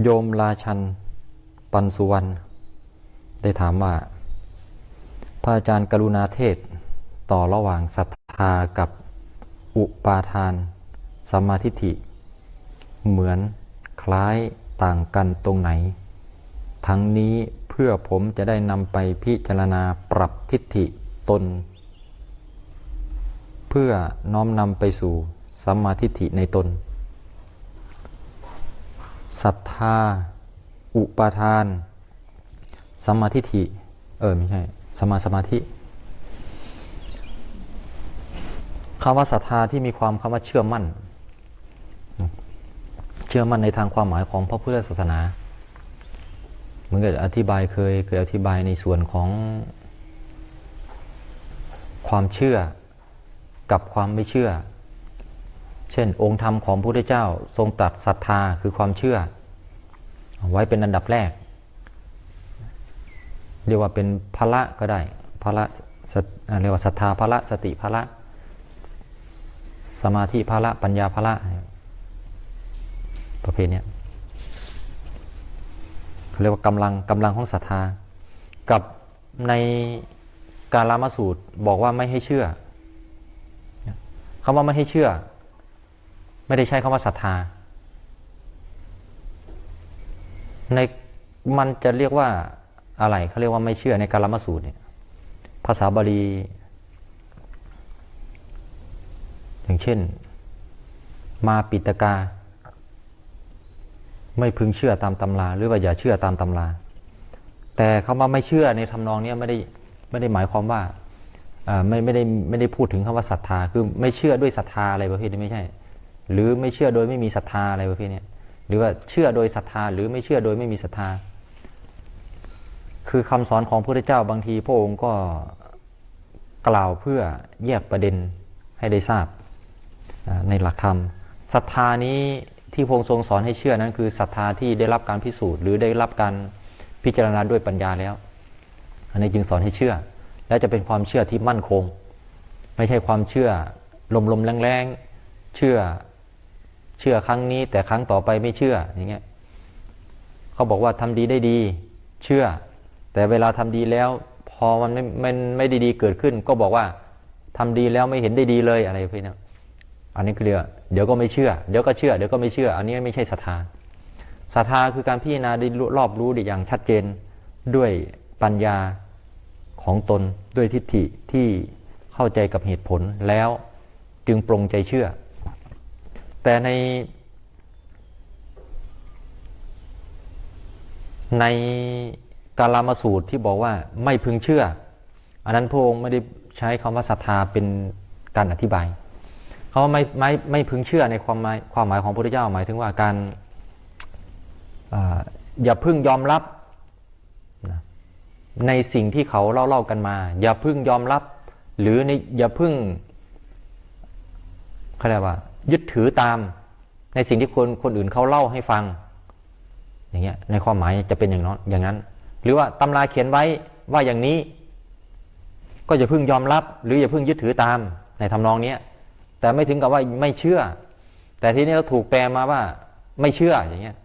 โยมราชัน ปันสุวรรณได้ถามว่า พระอาจารย์กรุณาเทศต่อระหว่างศรัทธากับอุปาทานสมมาทิฏฐิ เหมือนคล้ายต่างกันตรงไหน ทั้งนี้เพื่อผมจะได้นำไปพิจารณาปรับทิฏฐิตน เพื่อน้อมนำไปสู่สัมมาทิฏฐิในตน ศรัทธา อุปาทานสัมมาทิฏฐิเออไม่ใช่สมาสมาธิคำว่าศรัทธาที่มีความคำว่าเชื่อมั่น เชื่อมั่นในทางความหมายของพระพุทธศาสนาเหมือนกับอธิบายเคยเคยอธิบายในส่วนของ ความเชื่อกับความไม่เชื่อ เช่น องค์ธรรมของพระพุทธเจ้าทรงตัดศรัทธาคือความเชื่อ ไว้เป็นอันดับแรก เรียกว่าเป็นพละก็ได้พละเรียกว่าศรัทธาพละสติพละสมาธิพละปัญญาพละประเภทนี้เขาเรียกว่ากำลังกำลังของศรัทธา กับในการลามาสูตรบอกว่าไม่ให้เชื่อคำว่าไม่ให้เชื่อ ไม่ได้ใช้คำว่าศรัทธา ในมันจะเรียกว่าอะไรเขาเรียกว่าไม่เชื่อในการลามสูตรเนี่ยภาษาบาลี อย่างเช่น มาปิตกา ไม่พึงเชื่อตามตำรา หรือว่าอย่าเชื่อตามตำรา แต่คำว่าไม่เชื่อในทำนองนี้ไม่ได้ไม่ได้หมายความว่าไม่ไม่ได้ไม่ได้พูดถึงคำว่าศรัทธาคือไม่เชื่อด้วยศรัทธาอะไรประเภทนี้ไม่ใช่ หรือไม่เชื่อโดยไม่มีศรัทธาอะไรประเภทนี้หรือว่าเชื่อโดยศรัทธาหรือไม่เชื่อโดยไม่มีศรัทธา คือคำสอนของพระพุทธเจ้าบางทีพระองค์ก็กล่าวเพื่อแยกประเด็นให้ได้ทราบในหลักธรรมศรัทธานี้ที่พระองค์ทรงสอนให้เชื่อนั้นคือศรัทธาที่ได้รับการพิสูจน์ หรือได้รับการพิจารณาด้วยปัญญาแล้ว อันนี้จึงสอนให้เชื่อ และจะเป็นความเชื่อที่มั่นคง ไม่ใช่ความเชื่อลมลมแรงแรงเชื่อ เชื่อครั้งนี้ แต่ครั้งต่อไปไม่เชื่ออย่างเงี้ยเขาบอกว่าทำดีได้ดี เชื่อ แต่เวลาทำดีแล้ว พอมันไม่ไม่ไม่ด้ดีเกิดขึ้น ก็บอกว่าทำดีแล้วไม่เห็นได้ดีเลยอะไรพวกนี้อันนี้คือเรียกเดี๋ยวก็ไม่เชื่อ เดี๋ยวก็เชื่อ เดี๋ยวก็ไม่เชื่อ อันนี้ไม่ใช่ศรัทธาศรัทธาคือการพิจารณาได้รอบรู้ได้อย่างชัดเจนด้วยปัญญาของตนด้วยทิฏฐิที่เข้าใจกับเหตุผลแล้วจึงปรงใจเชื่อ แต่ใน ในกาลามาสูตรที่บอกว่าไม่พึงเชื่อ อันนั้นพระองค์ไม่ได้ใช้คำว่าศรัทธาเป็นการอธิบายเขาไม่ไม่ไม่พึงเชื่อในความหมายความหมายของพระพุทธเจ้าหมายถึงว่าการออย่าพึ่งยอมรับในสิ่งที่เขาเล่าเล่ากันมา อย่าพึ่งยอมรับ หรือในอย่าพึ่งเขาเรียกว่า ยึดถือตามในสิ่งที่คนคนอื่นเขาเล่าให้ฟัง อย่างเงี้ยในความหมายจะเป็นอย่างนั้นอย่างนั้น หรือว่าตำราเขียนไว้ว่าอย่างนี้ ก็อย่าพึ่งยอมรับ หรืออย่าพึ่งยึดถือตามในทำนองเนี้ยแต่ไม่ถึงกับว่าไม่เชื่อ แต่ทีนี้เราถูกแปลมาว่า ไม่เชื่ออย่างเงี้ย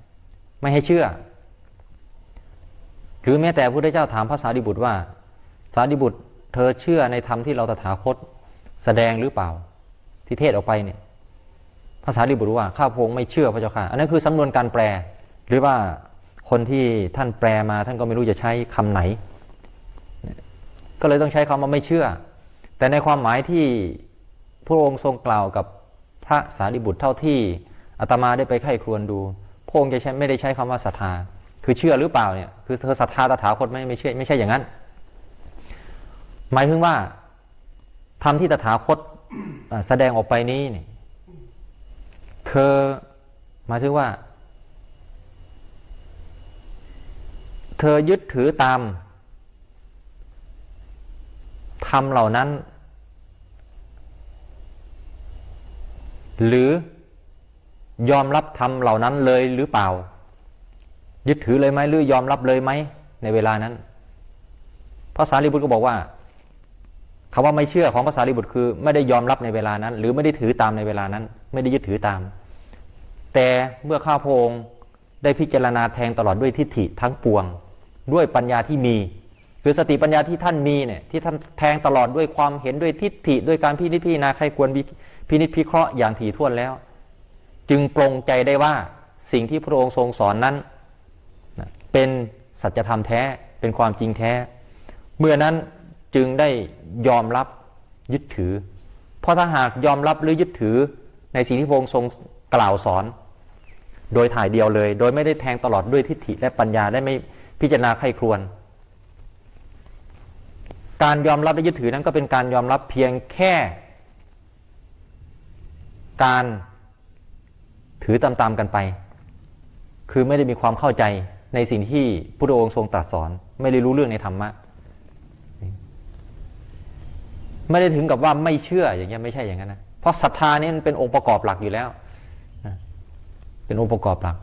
ไม่ให้เชื่อ หรือแม้แต่พระพุทธเจ้าถามพระสารีบุตรว่า สารีบุตร เธอเชื่อในธรรมที่เราตถาคตแสดงหรือเปล่า ที่เทศออกไปเนี่ย ภาษารีบุตรว่าข้าพงไม่เชื่อพระเจ้าค่ะ อันนั้นคือสำนวนการแปล หรือว่าคนที่ท่านแปลมาท่านก็ไม่รู้จะใช้คำไหน ก็เลยต้องใช้คำว่าไม่เชื่อ แต่ในความหมายที่พระองค์ทรงกล่าวกับพระสารีบุตรเท่าที่อาตมาได้ไปไข้ครวนดู พระองค์จะใช้ไม่ได้ใช้คำว่าศรัทธา คือเชื่อหรือเปล่าเนี่ย คือเธอศรัทธาตถาคตไม่ไม่เชื่อไม่ใช่อย่างนั้น หมายถึงว่าทำที่ตถาคตแสดงออกไปนี้เนี่ย เธอหมายถึงว่า เธอยึดถือตามทำเหล่านั้น หรือยอมรับทำเหล่านั้นเลยหรือเปล่า ยึดถือเลยไหมหรือยอมรับเลยไหมในเวลานั้นภาษาลิบุตรก็บอกว่า คาว่าไม่เชื่อของภาษาลิบุตรคือ ไม่ได้ยอมรับในเวลานั้น หรือไม่ได้ถือตามในเวลานั้น ไม่ได้ยึดถือตาม แต่เมื่อข้าพงได้พิจารณาแทงตลอดด้วยทิฏฐิทั้งปวง ด้วยปัญญาที่มี คือสติปัญญาที่ท่านมีเนี่ยที่ท่านแทงตลอดด้วยความเห็นด้วยทิฏฐิด้วยการพินิจพิจารณาใครควรพินิจพิเคราะห์อย่างถี่ถ้วนแล้ว จึงปรงใจได้ว่าสิ่งที่พระองค์ทรงสอนนั้น เป็นสัจธรรมแท้เป็นความจริงแท้ เมื่อนั้น จึงได้ยอมรับยึดถือ เพราะถ้าหากยอมรับหรือยึดถือในสิ่งที่พระองค์ทรงกล่าวสอน โดยถ่ายเดียวเลย โดยไม่ได้แทงตลอดด้วยทิฏฐิและปัญญาได้ไม่พิจารณาใครครวนการยอมรับและยึดถือนั้นก็เป็นการยอมรับเพียงแค่ การถือตามๆกันไป คือไม่ได้มีความเข้าใจในสิ่งที่พระองค์ทรงตรัสสอน ไม่ได้รู้เรื่องในธรรมะ ไม่ได้ถึงกับว่าไม่เชื่ออย่างเงี้ยไม่ใช่อย่างนั้นนะเพราะศรัทธานี่มันเป็นองค์ประกอบหลักอยู่แล้วนะเป็นองค์ประกอบหลัก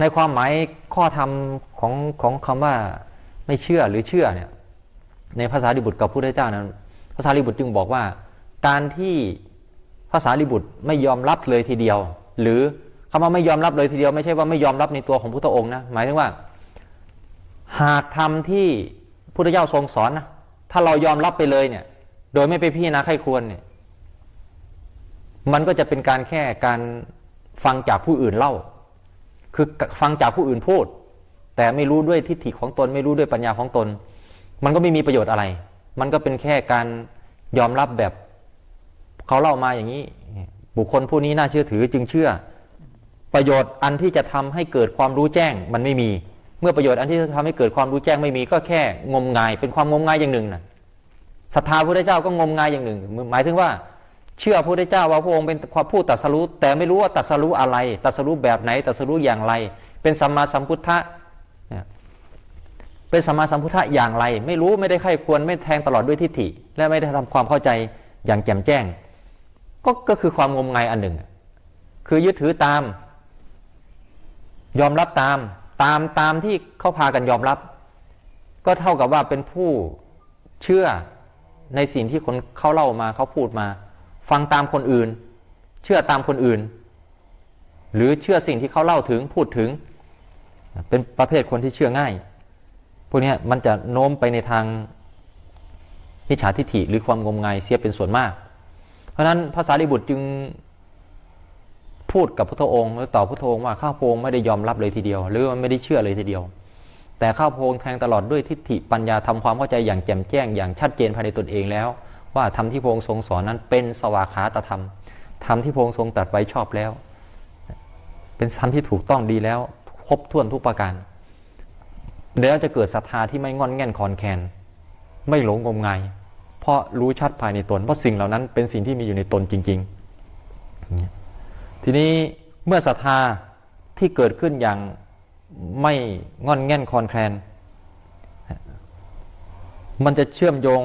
ในความหมายข้อธรรมของของคำว่าไม่เชื่อหรือเชื่อเนี่ย ในภาษาลิบุตรกับพระพุทธเจ้านั้นภาษาลิบุตรจึงบอกว่า การที่ภาษาลิบุตรไม่ยอมรับเลยทีเดียว หรือคำว่าไม่ยอมรับเลยทีเดียว ไม่ใช่ว่าไม่ยอมรับในตัวของพุทธองค์นะหมายถึงว่า หากทำที่พุทธเจ้าทรงสอนนะถ้าเรายอมรับไปเลยเนี่ย โดยไม่ไปพิจารณาใครควรเนี่ย มันก็จะเป็นการแค่การฟังจากผู้อื่นเล่า คือฟังจากผู้อื่นพูด แต่ไม่รู้ด้วยทิฏฐิของตน ไม่รู้ด้วยปัญญาของตน มันก็ไม่มีประโยชน์อะไร มันก็เป็นแค่การยอมรับแบบเขาเล่ามาอย่างนี้ บุคคลผู้นี้น่าเชื่อถือจึงเชื่อ ประโยชน์อันที่จะทำให้เกิดความรู้แจ้ง มันไม่มี เมื่อประโยชน์อันที่จะทำให้เกิดความรู้แจ้งไม่มีก็แค่งมงาย เป็นความงมงายอย่างหนึ่งน่ะ ศรัทธาพระพุทธเจ้าก็งมงายอย่างหนึ่ง หมายถึงว่า เชื่อพระพุทธเจ้าว่าพระองค์เป็นความพูดตรัสรู้แต่ไม่รู้ว่าตรัสรู้อะไรตรัสรู้แบบไหนตรัสรู้อย่างไร เป็นสัมมาสัมพุทธะเป็นสัมมาสัมพุทธะอย่างไร ไม่รู้ไม่ได้ใครควรไม่แทงตลอดด้วยทิฏฐิ และไม่ได้ทำความเข้าใจอย่างแจ่มแจ้ง ก็ก็คือความงมงายอันหนึ่ง คือยึดถือตาม ยอมรับตามตามตามที่เขาพากันยอมรับ ก็เท่ากับว่าเป็นผู้เชื่อ ในสิ่งที่คนเขาเล่ามาเขาพูดมา ฟังตามคนอื่น เชื่อตามคนอื่น หรือเชื่อสิ่งที่เขาเล่าถึงพูดถึง เป็นประเภทคนที่เชื่อง่าย พวกนี้มันจะโน้มไปในทางมิจฉาทิฐิหรือความงมงายเสียเป็นส่วนมาก เพราะฉะนั้นภาษาลิบุตรจึงพูดกับพระองค์ แล้วตอบพระองค์ว่าข้าพระองค์ไม่ได้ยอมรับเลยทีเดียว หรือไม่ได้เชื่อเลยทีเดียว แต่ข้าพงค์แทงตลอดด้วยทิฏฐิปัญญาทำความเข้าใจอย่างแจ่มแจ้งอย่างชัดเจนภายในตนเองแล้ว ว่าธรรมที่พระองค์ทรงสอนนั้นเป็นสวากขาตธรรมธรรมที่พระองค์ทรงตรัสไว้ชอบแล้ว เป็นธรรมที่ถูกต้องดีแล้วครบถ้วนทุกประการแล้วจะเกิดศรัทธาที่ไม่งอนแง่นคอนแคน ไม่หลงงมงาย เพราะรู้ชัดภายในตน เพราะสิ่งเหล่านั้นเป็นสิ่งที่มีอยู่ในตนจริง ๆ ทีนี้เมื่อศรัทธาที่เกิดขึ้นอย่าง ไม่งอนแง่นคอนแคลน มันจะเชื่อมโยง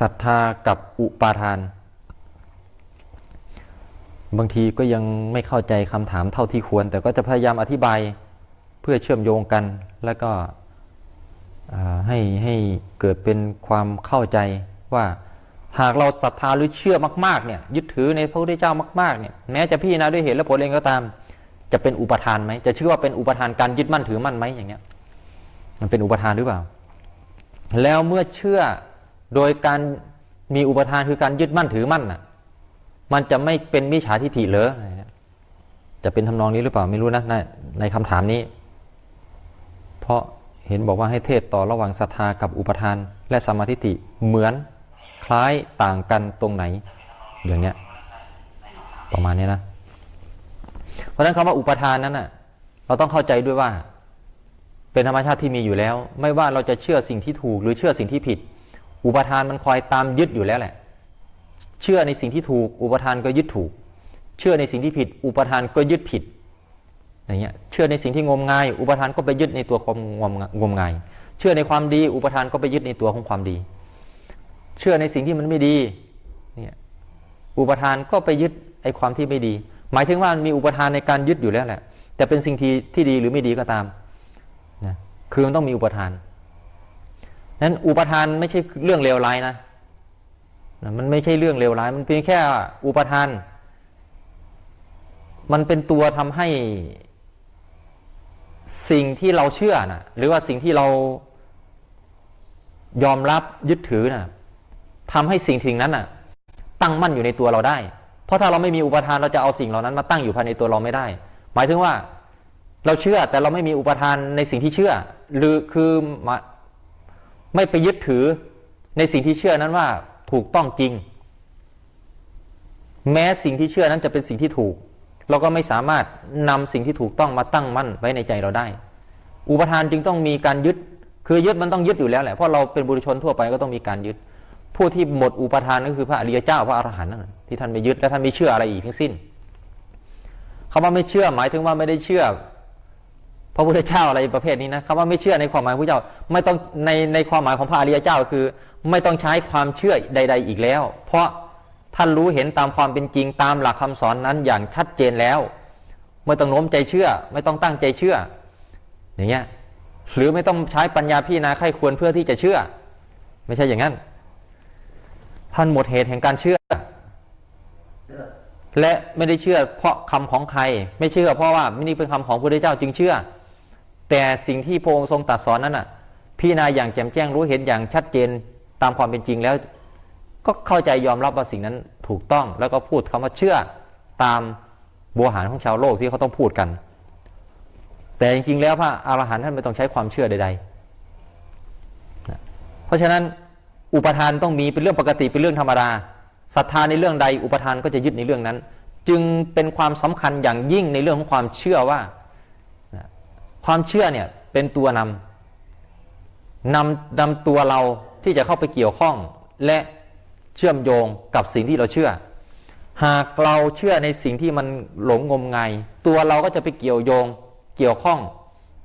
ศรัทธากับอุปาทาน บางทีก็ยังไม่เข้าใจคำถามเท่าที่ควร แต่ก็จะพยายามอธิบายเพื่อเชื่อมโยงกัน แล้วก็ให้ให้เกิดเป็นความเข้าใจว่าหากเราศรัทธาหรือเชื่อมาก ๆ เนี่ย ยึดถือในพระพุทธเจ้ามาก ๆ เนี่ย แม้จะพิจารณาด้วยเหตุและผลเองก็ตาม จะเป็นอุปทานไหมจะชื่อว่าเป็นอุปทานการยึดมั่นถือมั่นไหมอย่างเงี้ย มันเป็นอุปทานหรือเปล่า แล้วเมื่อเชื่อโดยการมีอุปทานคือการยึดมั่นถือมั่นน่ะ มันจะไม่เป็นมิจฉาทิฏฐิเหรอจะเป็นทำนองนี้หรือเปล่าไม่รู้นะในในคำถามนี้ เพราะเห็นบอกว่าให้เทศต่อระหว่างศรัทธากับอุปทาน และสมาธิิเหมือนคล้ายต่างกันตรงไหน อย่างเนี้ย ประมาณนี้นะ เพราะฉะนั้นคำว่าอุปทานนั้นน่ะ เราต้องเข้าใจด้วยว่า เป็นธรรมชาติที่มีอยู่แล้ว ไม่ว่าเราจะเชื่อสิ่งที่ถูกหรือเชื่อสิ่งที่ผิด อุปทานมันคอยตามยึดอยู่แล้วแหละ เชื่อในสิ่งที่ถูก อุปทานก็ยึดถูก เชื่อในสิ่งที่ผิด อุปทานก็ยึดผิดอย่างเงี้ยเชื่อในสิ่งที่งมงาย อุปทานก็ไปยึดในตัวความงมงาย เชื่อในความดี อุปทานก็ไปยึดในตัวของความดี เชื่อในสิ่งที่มันไม่ดีเนี่ยอุปทานก็ไปยึดไอ้ความที่ไม่ดี หมายถึงว่ามันมีอุปทานในการยึดอยู่แล้วแหละ แต่เป็นสิ่งที่ที่ดีหรือไม่ดีก็ตามนะคือมันต้องมีอุปทานนั้นอุปทานไม่ใช่เรื่องเลวร้ายนะนะมันไม่ใช่เรื่องเลวร้าย มันเพียงแค่อุปทาน มันเป็นตัวทำให้สิ่งที่เราเชื่อนะหรือว่าสิ่งที่เรายอมรับยึดถือนะทำให้สิ่งสิ่งนั้นน่ะตั้งมั่นอยู่ในตัวเราได้ เพราะถ้าเราไม่มีอุปทานเราจะเอาสิ่งเหล่านั้นมาตั้งอยู่ภายในตัวเราไม่ได้ หมายถึงว่าเราเชื่อแต่เราไม่มีอุปทานในสิ่งที่เชื่อ หรือคือไม่ไปยึดถือในสิ่งที่เชื่อนั้นว่าถูกต้องจริง แม้สิ่งที่เชื่อนั้นจะเป็นสิ่งที่ถูก เราก็ไม่สามารถนำสิ่งที่ถูกต้องมาตั้งมั่นไว้ในใจเราได้ อุปทานจึงต้องมีการยึด คือยึดมันต้องยึดอยู่แล้วแหละเพราะเราเป็นบุรุชนทั่วไปก็ต้องมีการยึด ผู้ที่หมดอุปทานก็คือพระอริยเจ้าพระอรหันต์นั่นแหละที่ท่านไม่ยึดและท่านไม่เชื่ออะไรอีกทั้งสิ้นคำว่าไม่เชื่อหมายถึงว่าไม่ได้เชื่อ พระพุทธเจ้าอะไรประเภทนี้นะคำว่าไม่เชื่อในความหมายพระเจ้าไม่ต้องในในความหมายของพระอริยเจ้าคือ ไม่ต้องใช้ความเชื่อใด ๆ อีกแล้ว เพราะท่านรู้เห็นตามความเป็นจริงตามหลักคำสอนนั้นอย่างชัดเจนแล้ว ไม่ต้องโน้มใจเชื่อ ไม่ต้องตั้งใจเชื่อ อย่างเงี้ยหรือไม่ต้องใช้ปัญญาพิจารณาไข้ควรเพื่อที่จะเชื่อ ไม่ใช่อย่างนั้น ท่านหมดเหตุแห่งการเชื่อ และไม่ได้เชื่อเพราะคำของใคร ไม่เชื่อเพราะว่าไม่นี่เป็นคำของพระพุทธเจ้าจึงเชื่อ แต่สิ่งที่พระองค์ทรงตรัสสอนนั้นน่ะพิจารณาอย่างแจ่มแจ้งรู้เห็นอย่างชัดเจนตามความเป็นจริงแล้ว ก็เข้าใจยอมรับว่าสิ่งนั้นถูกต้อง แล้วก็พูดคำว่าเชื่อตามบัวหารของชาวโลกที่เขาต้องพูดกัน แต่จริงๆแล้วพระอรหันต์ท่านไม่ต้องใช้ความเชื่อใดๆ เพราะฉะนั้น อุปทานต้องมีเป็นเรื่องปกติเป็นเรื่องธรรมดาศรัทธาในเรื่องใดอุปทานก็จะยึดในเรื่องนั้น จึงเป็นความสำคัญอย่างยิ่งในเรื่องของความเชื่อว่า ความเชื่อเนี่ยเป็นตัวนำนำนำตัวเราที่จะเข้าไปเกี่ยวข้องและเชื่อมโยงกับสิ่งที่เราเชื่อ หากเราเชื่อในสิ่งที่มันหลงงมงาย ตัวเราก็จะไปเกี่ยวโยงเกี่ยวข้อง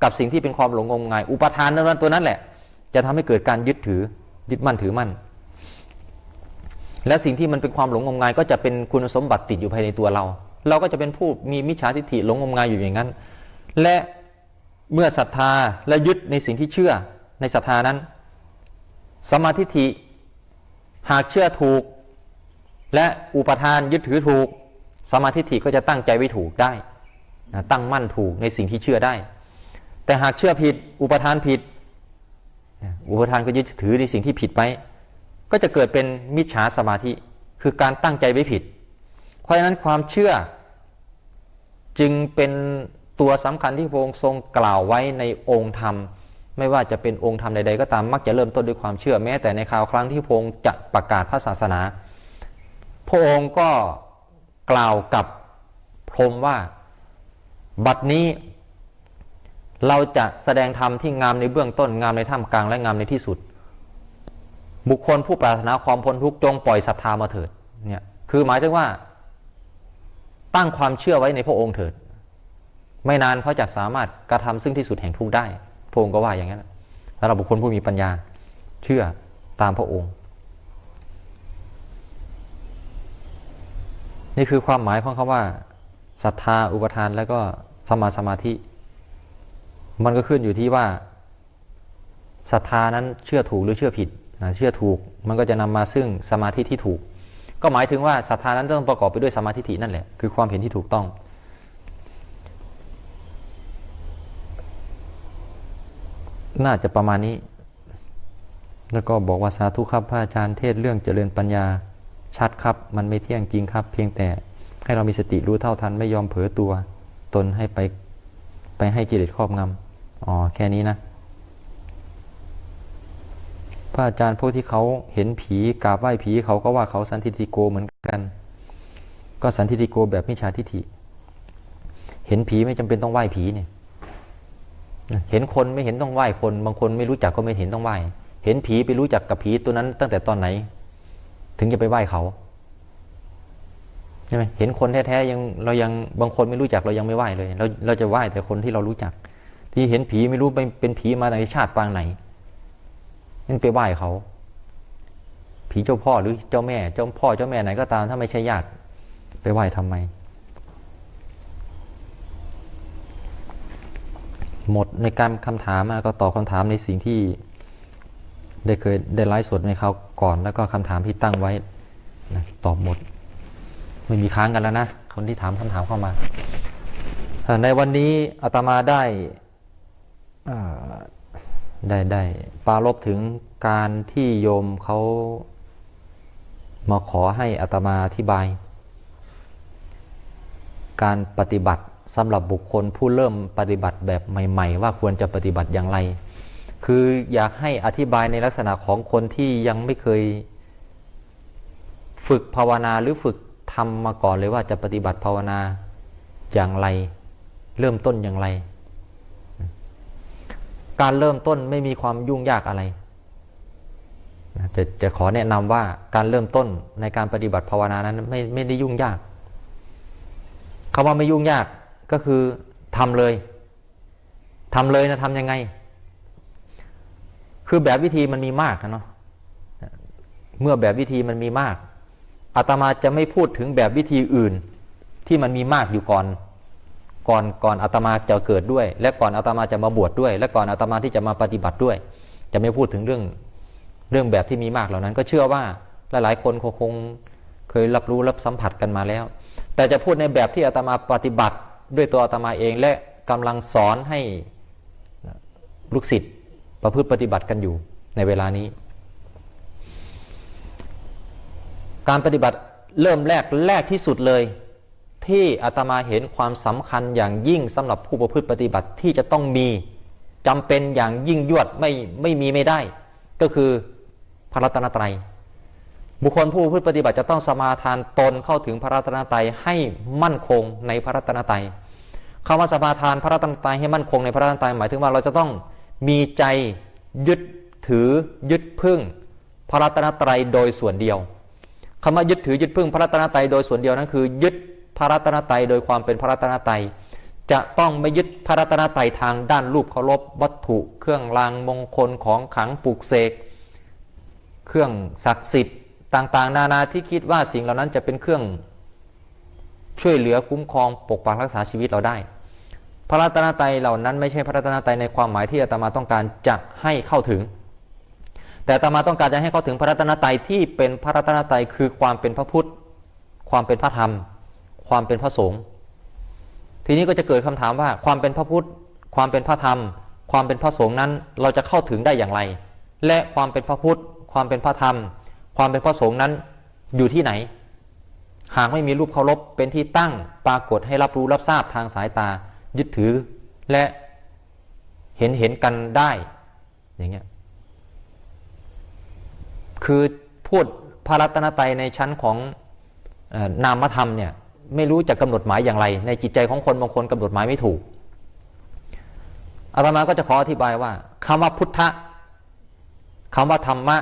กับสิ่งที่เป็นความหลงงมงาย อุปทานนั้นตัวนั้นแหละ จะทำให้เกิดการยึดถือ ยึดมั่นถือมั่น และสิ่งที่มันเป็นความหลงงมงาย ก็จะเป็นคุณสมบัติติดอยู่ภายในตัวเรา เราก็จะเป็นผู้มีมิจฉาทิฏฐิหลงงมงายอยู่อย่างนั้น และเมื่อศรัทธาและยึดในสิ่งที่เชื่อในศรัทธานั้นสมาธิิหากเชื่อถูก และอุปทานยึดถือถูกสมาธิิก็จะตั้งใจไว้ถูกได้ตั้งมั่นถูกในสิ่งที่เชื่อได้ แต่หากเชื่อผิด อุปทานผิด อุปทานก็ยึดถือในสิ่งที่ผิดไป ก็จะเกิดเป็นมิจฉาสมาธิ คือการตั้งใจไว้ผิด เพราะฉะนั้นความเชื่อจึงเป็นตัวสำคัญที่พระองค์ทรงกล่าวไว้ในองค์ธรรม ไม่ว่าจะเป็นองค์ธรรมใดๆก็ตามมักจะเริ่มต้นด้วยความเชื่อแม้แต่ในคราวครั้งที่พระองค์จะประกาศพระศาสนา พระองค์ก็กล่าวกับพรมว่า บัดนี้ เราจะแสดงธรรมที่งามในเบื้องต้นงามในท่ามกลางและงามในที่สุด บุคคลผู้ปรารถนาความพ้นทุกข์จงปล่อยศรัทธามาเถิดเนี่ยคือหมายถึงว่า ตั้งความเชื่อไว้ในพระองค์เถิด ไม่นานเขาจะสามารถกระทำซึ่งที่สุดแห่งทุกข์ได้พระองค์ก็ว่าอย่างนั้นสำหรับบุคคลผู้มีปัญญาเชื่อตามพระองค์ นี่คือความหมายของคาว่าศรัทธาอุปทานแล้วก็สมาสมาธิ มันก็ขึ้นอยู่ที่ว่าศรัทธานั้นเชื่อถูกหรือเชื่อผิดเชื่อถูกมันก็จะนำมาซึ่งสมาธิที่ถูก ก็หมายถึงว่าศรัทธานั้นต้องประกอบไปด้วยสมาธินั่นแหละ คือความเห็นที่ถูกต้อง น่าจะประมาณนี้ แล้วก็บอกว่าสาธุครับพระอาจารย์เทศเรื่องเจริญปัญญาชัดครับ มันไม่เที่ยงจริงครับ เพียงแต่ให้เรามีสติรู้เท่าทันไม่ยอมเผลอตัว ตนให้ไปไปให้กิเลสครอบงำ อ๋อแค่นี้นะพระอาจารย์พวกที่เขาเห็นผีกราบไหว้ผีเขาก็ว่าเขาสันทิติโกเหมือนกัน ก็สันทิติโกแบบมิจฉาทิฐิ เห็นผีไม่จำเป็นต้องไหว้ผีเนี่ยเห็นคนไม่เห็นต้องไหว้คน บางคนไม่รู้จักก็ไม่เห็นต้องไหว้เห็นผีไปรู้จักกับผีตัวนั้น ตั้งแต่ตอนไหน ถึงจะไปไหว้เขาใช่ไหมเห็นคนแท้ๆยังเรายังบางคนไม่รู้จักเรายังไม่ไหว้เลย เราเราจะไหว้แต่คนที่เรารู้จัก ที่เห็นผีไม่รู้เป็นผีมาในชาติปางไหนนั่นไปไหว้เขา ผีเจ้าพ่อหรือเจ้าแม่ เจ้าพ่อเจ้าแม่ไหนก็ตามถ้าไม่ใช่ญาติ ไปไหว้ทำไม หมดในการคำถามก็ตอบคำถามในสิ่งที่ ได้เคยได้ไลฟ์สดในเขาก่อน แล้วก็คำถามที่ตั้งไว้นะตอบหมด ไม่มีค้างกันแล้วนะคนที่ถามคำถามเข้ามาในวันนี้อาตมาได้ ได้ได้ปารบถึงการที่โยมเขามาขอให้อาตมาอธิบาย การปฏิบัติสำหรับบุคคลผู้เริ่มปฏิบัติแบบใหม่ ๆ ว่าควรจะปฏิบัติอย่างไร คืออยากให้อธิบายในลักษณะของคนที่ยังไม่เคย ฝึกภาวนาหรือฝึกทำมาก่อนเลยว่าจะปฏิบัติภาวนาอย่างไร เริ่มต้นอย่างไร การเริ่มต้นไม่มีความยุ่งยากอะไรจะจะขอแนะนำว่าการเริ่มต้นในการปฏิบัติภาวนานั้นไม่ไม่ได้ยุ่งยากคำว่าไม่ยุ่งยากก็คือทำเลยทำเลยนะทำยังไง คือแบบวิธีมันมีมากนะเนาะเมื่อแบบวิธีมันมีมากอาตมาจะไม่พูดถึงแบบวิธีอื่น ที่มันมีมากอยู่ก่อน ก่อนก่อนอาตมาจะเกิดด้วย และก่อนอาตมาจะมาบวชดด้วย และก่อนอาตมาที่จะมาปฏิบัติด้วย จะไม่พูดถึงเรื่องเรื่องแบบที่มีมากเหล่านั้น ก็เชื่อว่าหลายๆคนคงเคยรับรู้รับสัมผัสกันมาแล้ว แต่จะพูดในแบบที่อาตมาปฏิบัติด้วยตัวอาตมาเองและกำลังสอนให้ลูกศิษย์ประพฤติปฏิบัติกันอยู่ในเวลานี้ การปฏิบัติเริ่มแรกแรกที่สุดเลย ที่อาตมาเห็นความสำคัญอย่างยิ่งสำหรับผู้ประพฤติปฏิบัติที่จะต้องมีจำเป็นอย่างยิ่งยวดไม่ไม่มีไม่ได้ ก็คือพระรัตนตรัย บุคคลผู้ประพฤติปฏิบัติจะต้องสมาทานตนเข้าถึงพระรัตนตรัยให้มั่นคงในพระรัตนตรัยคำว่าสมาทานพระรัตนตรัยให้มั่นคงในพระรัตนตรัยหมายถึงว่าเราจะต้องมีใจยึดถือยึดพึ่ง พระรัตนตรัยโดยส่วนเดียวคำว่ายึดถือยึดพึ่งพระรัตนตรัยโดยส่วนเดียวนั้นคือยึด พระรัตนตรัยโดยความเป็นพระรัตนตรัยจะต้องไม่ยึดพระรัตนตรัยทางด้านรูปเคารพวัตถุเครื่องรางมงคลของขังปลูกเสกเครื่องศักดิ์สิทธิ์ต่างๆ นานาที่คิดว่าสิ่งเหล่านั้นจะเป็นเครื่องช่วยเหลือคุ้มครองปกปักรักษาชีวิตเราได้ พระรัตนตรัยเหล่านั้นไม่ใช่พระรัตนตรัยในความหมายที่อาตมาต้องการจะให้เข้าถึง แต่อาตมาต้องการจะให้เข้าถึงพระรัตนตรัยที่เป็นพระรัตนตรัยคือความเป็นพระพุทธ ความเป็นพระธรรม ความเป็นพระสงฆ์ทีนี้ก็จะเกิดคำถามว่าความเป็นพระพุทธ ความเป็นพระธรรม ความเป็นพระสงฆ์นั้นเราจะเข้าถึงได้อย่างไร และความเป็นพระพุทธ ความเป็นพระธรรม ความเป็นพระสงฆ์นั้นอยู่ที่ไหน หากไม่มีรูปเคารพเป็นที่ตั้งปรากฏให้รับรู้รับทราบทางสายตายึดถือและเห็นเห็นกันได้อย่างเงี้ยคือพูดพระรัตนตรัยในชั้นของนามธรรมเนี่ย ไม่รู้จะกำหนดหมายอย่างไร ในจิตใจของคนบางคนกำหนดหมายไม่ถูกอาตมาก็จะขออธิบายว่าคำว่าพุทธะคำว่าธรรมะ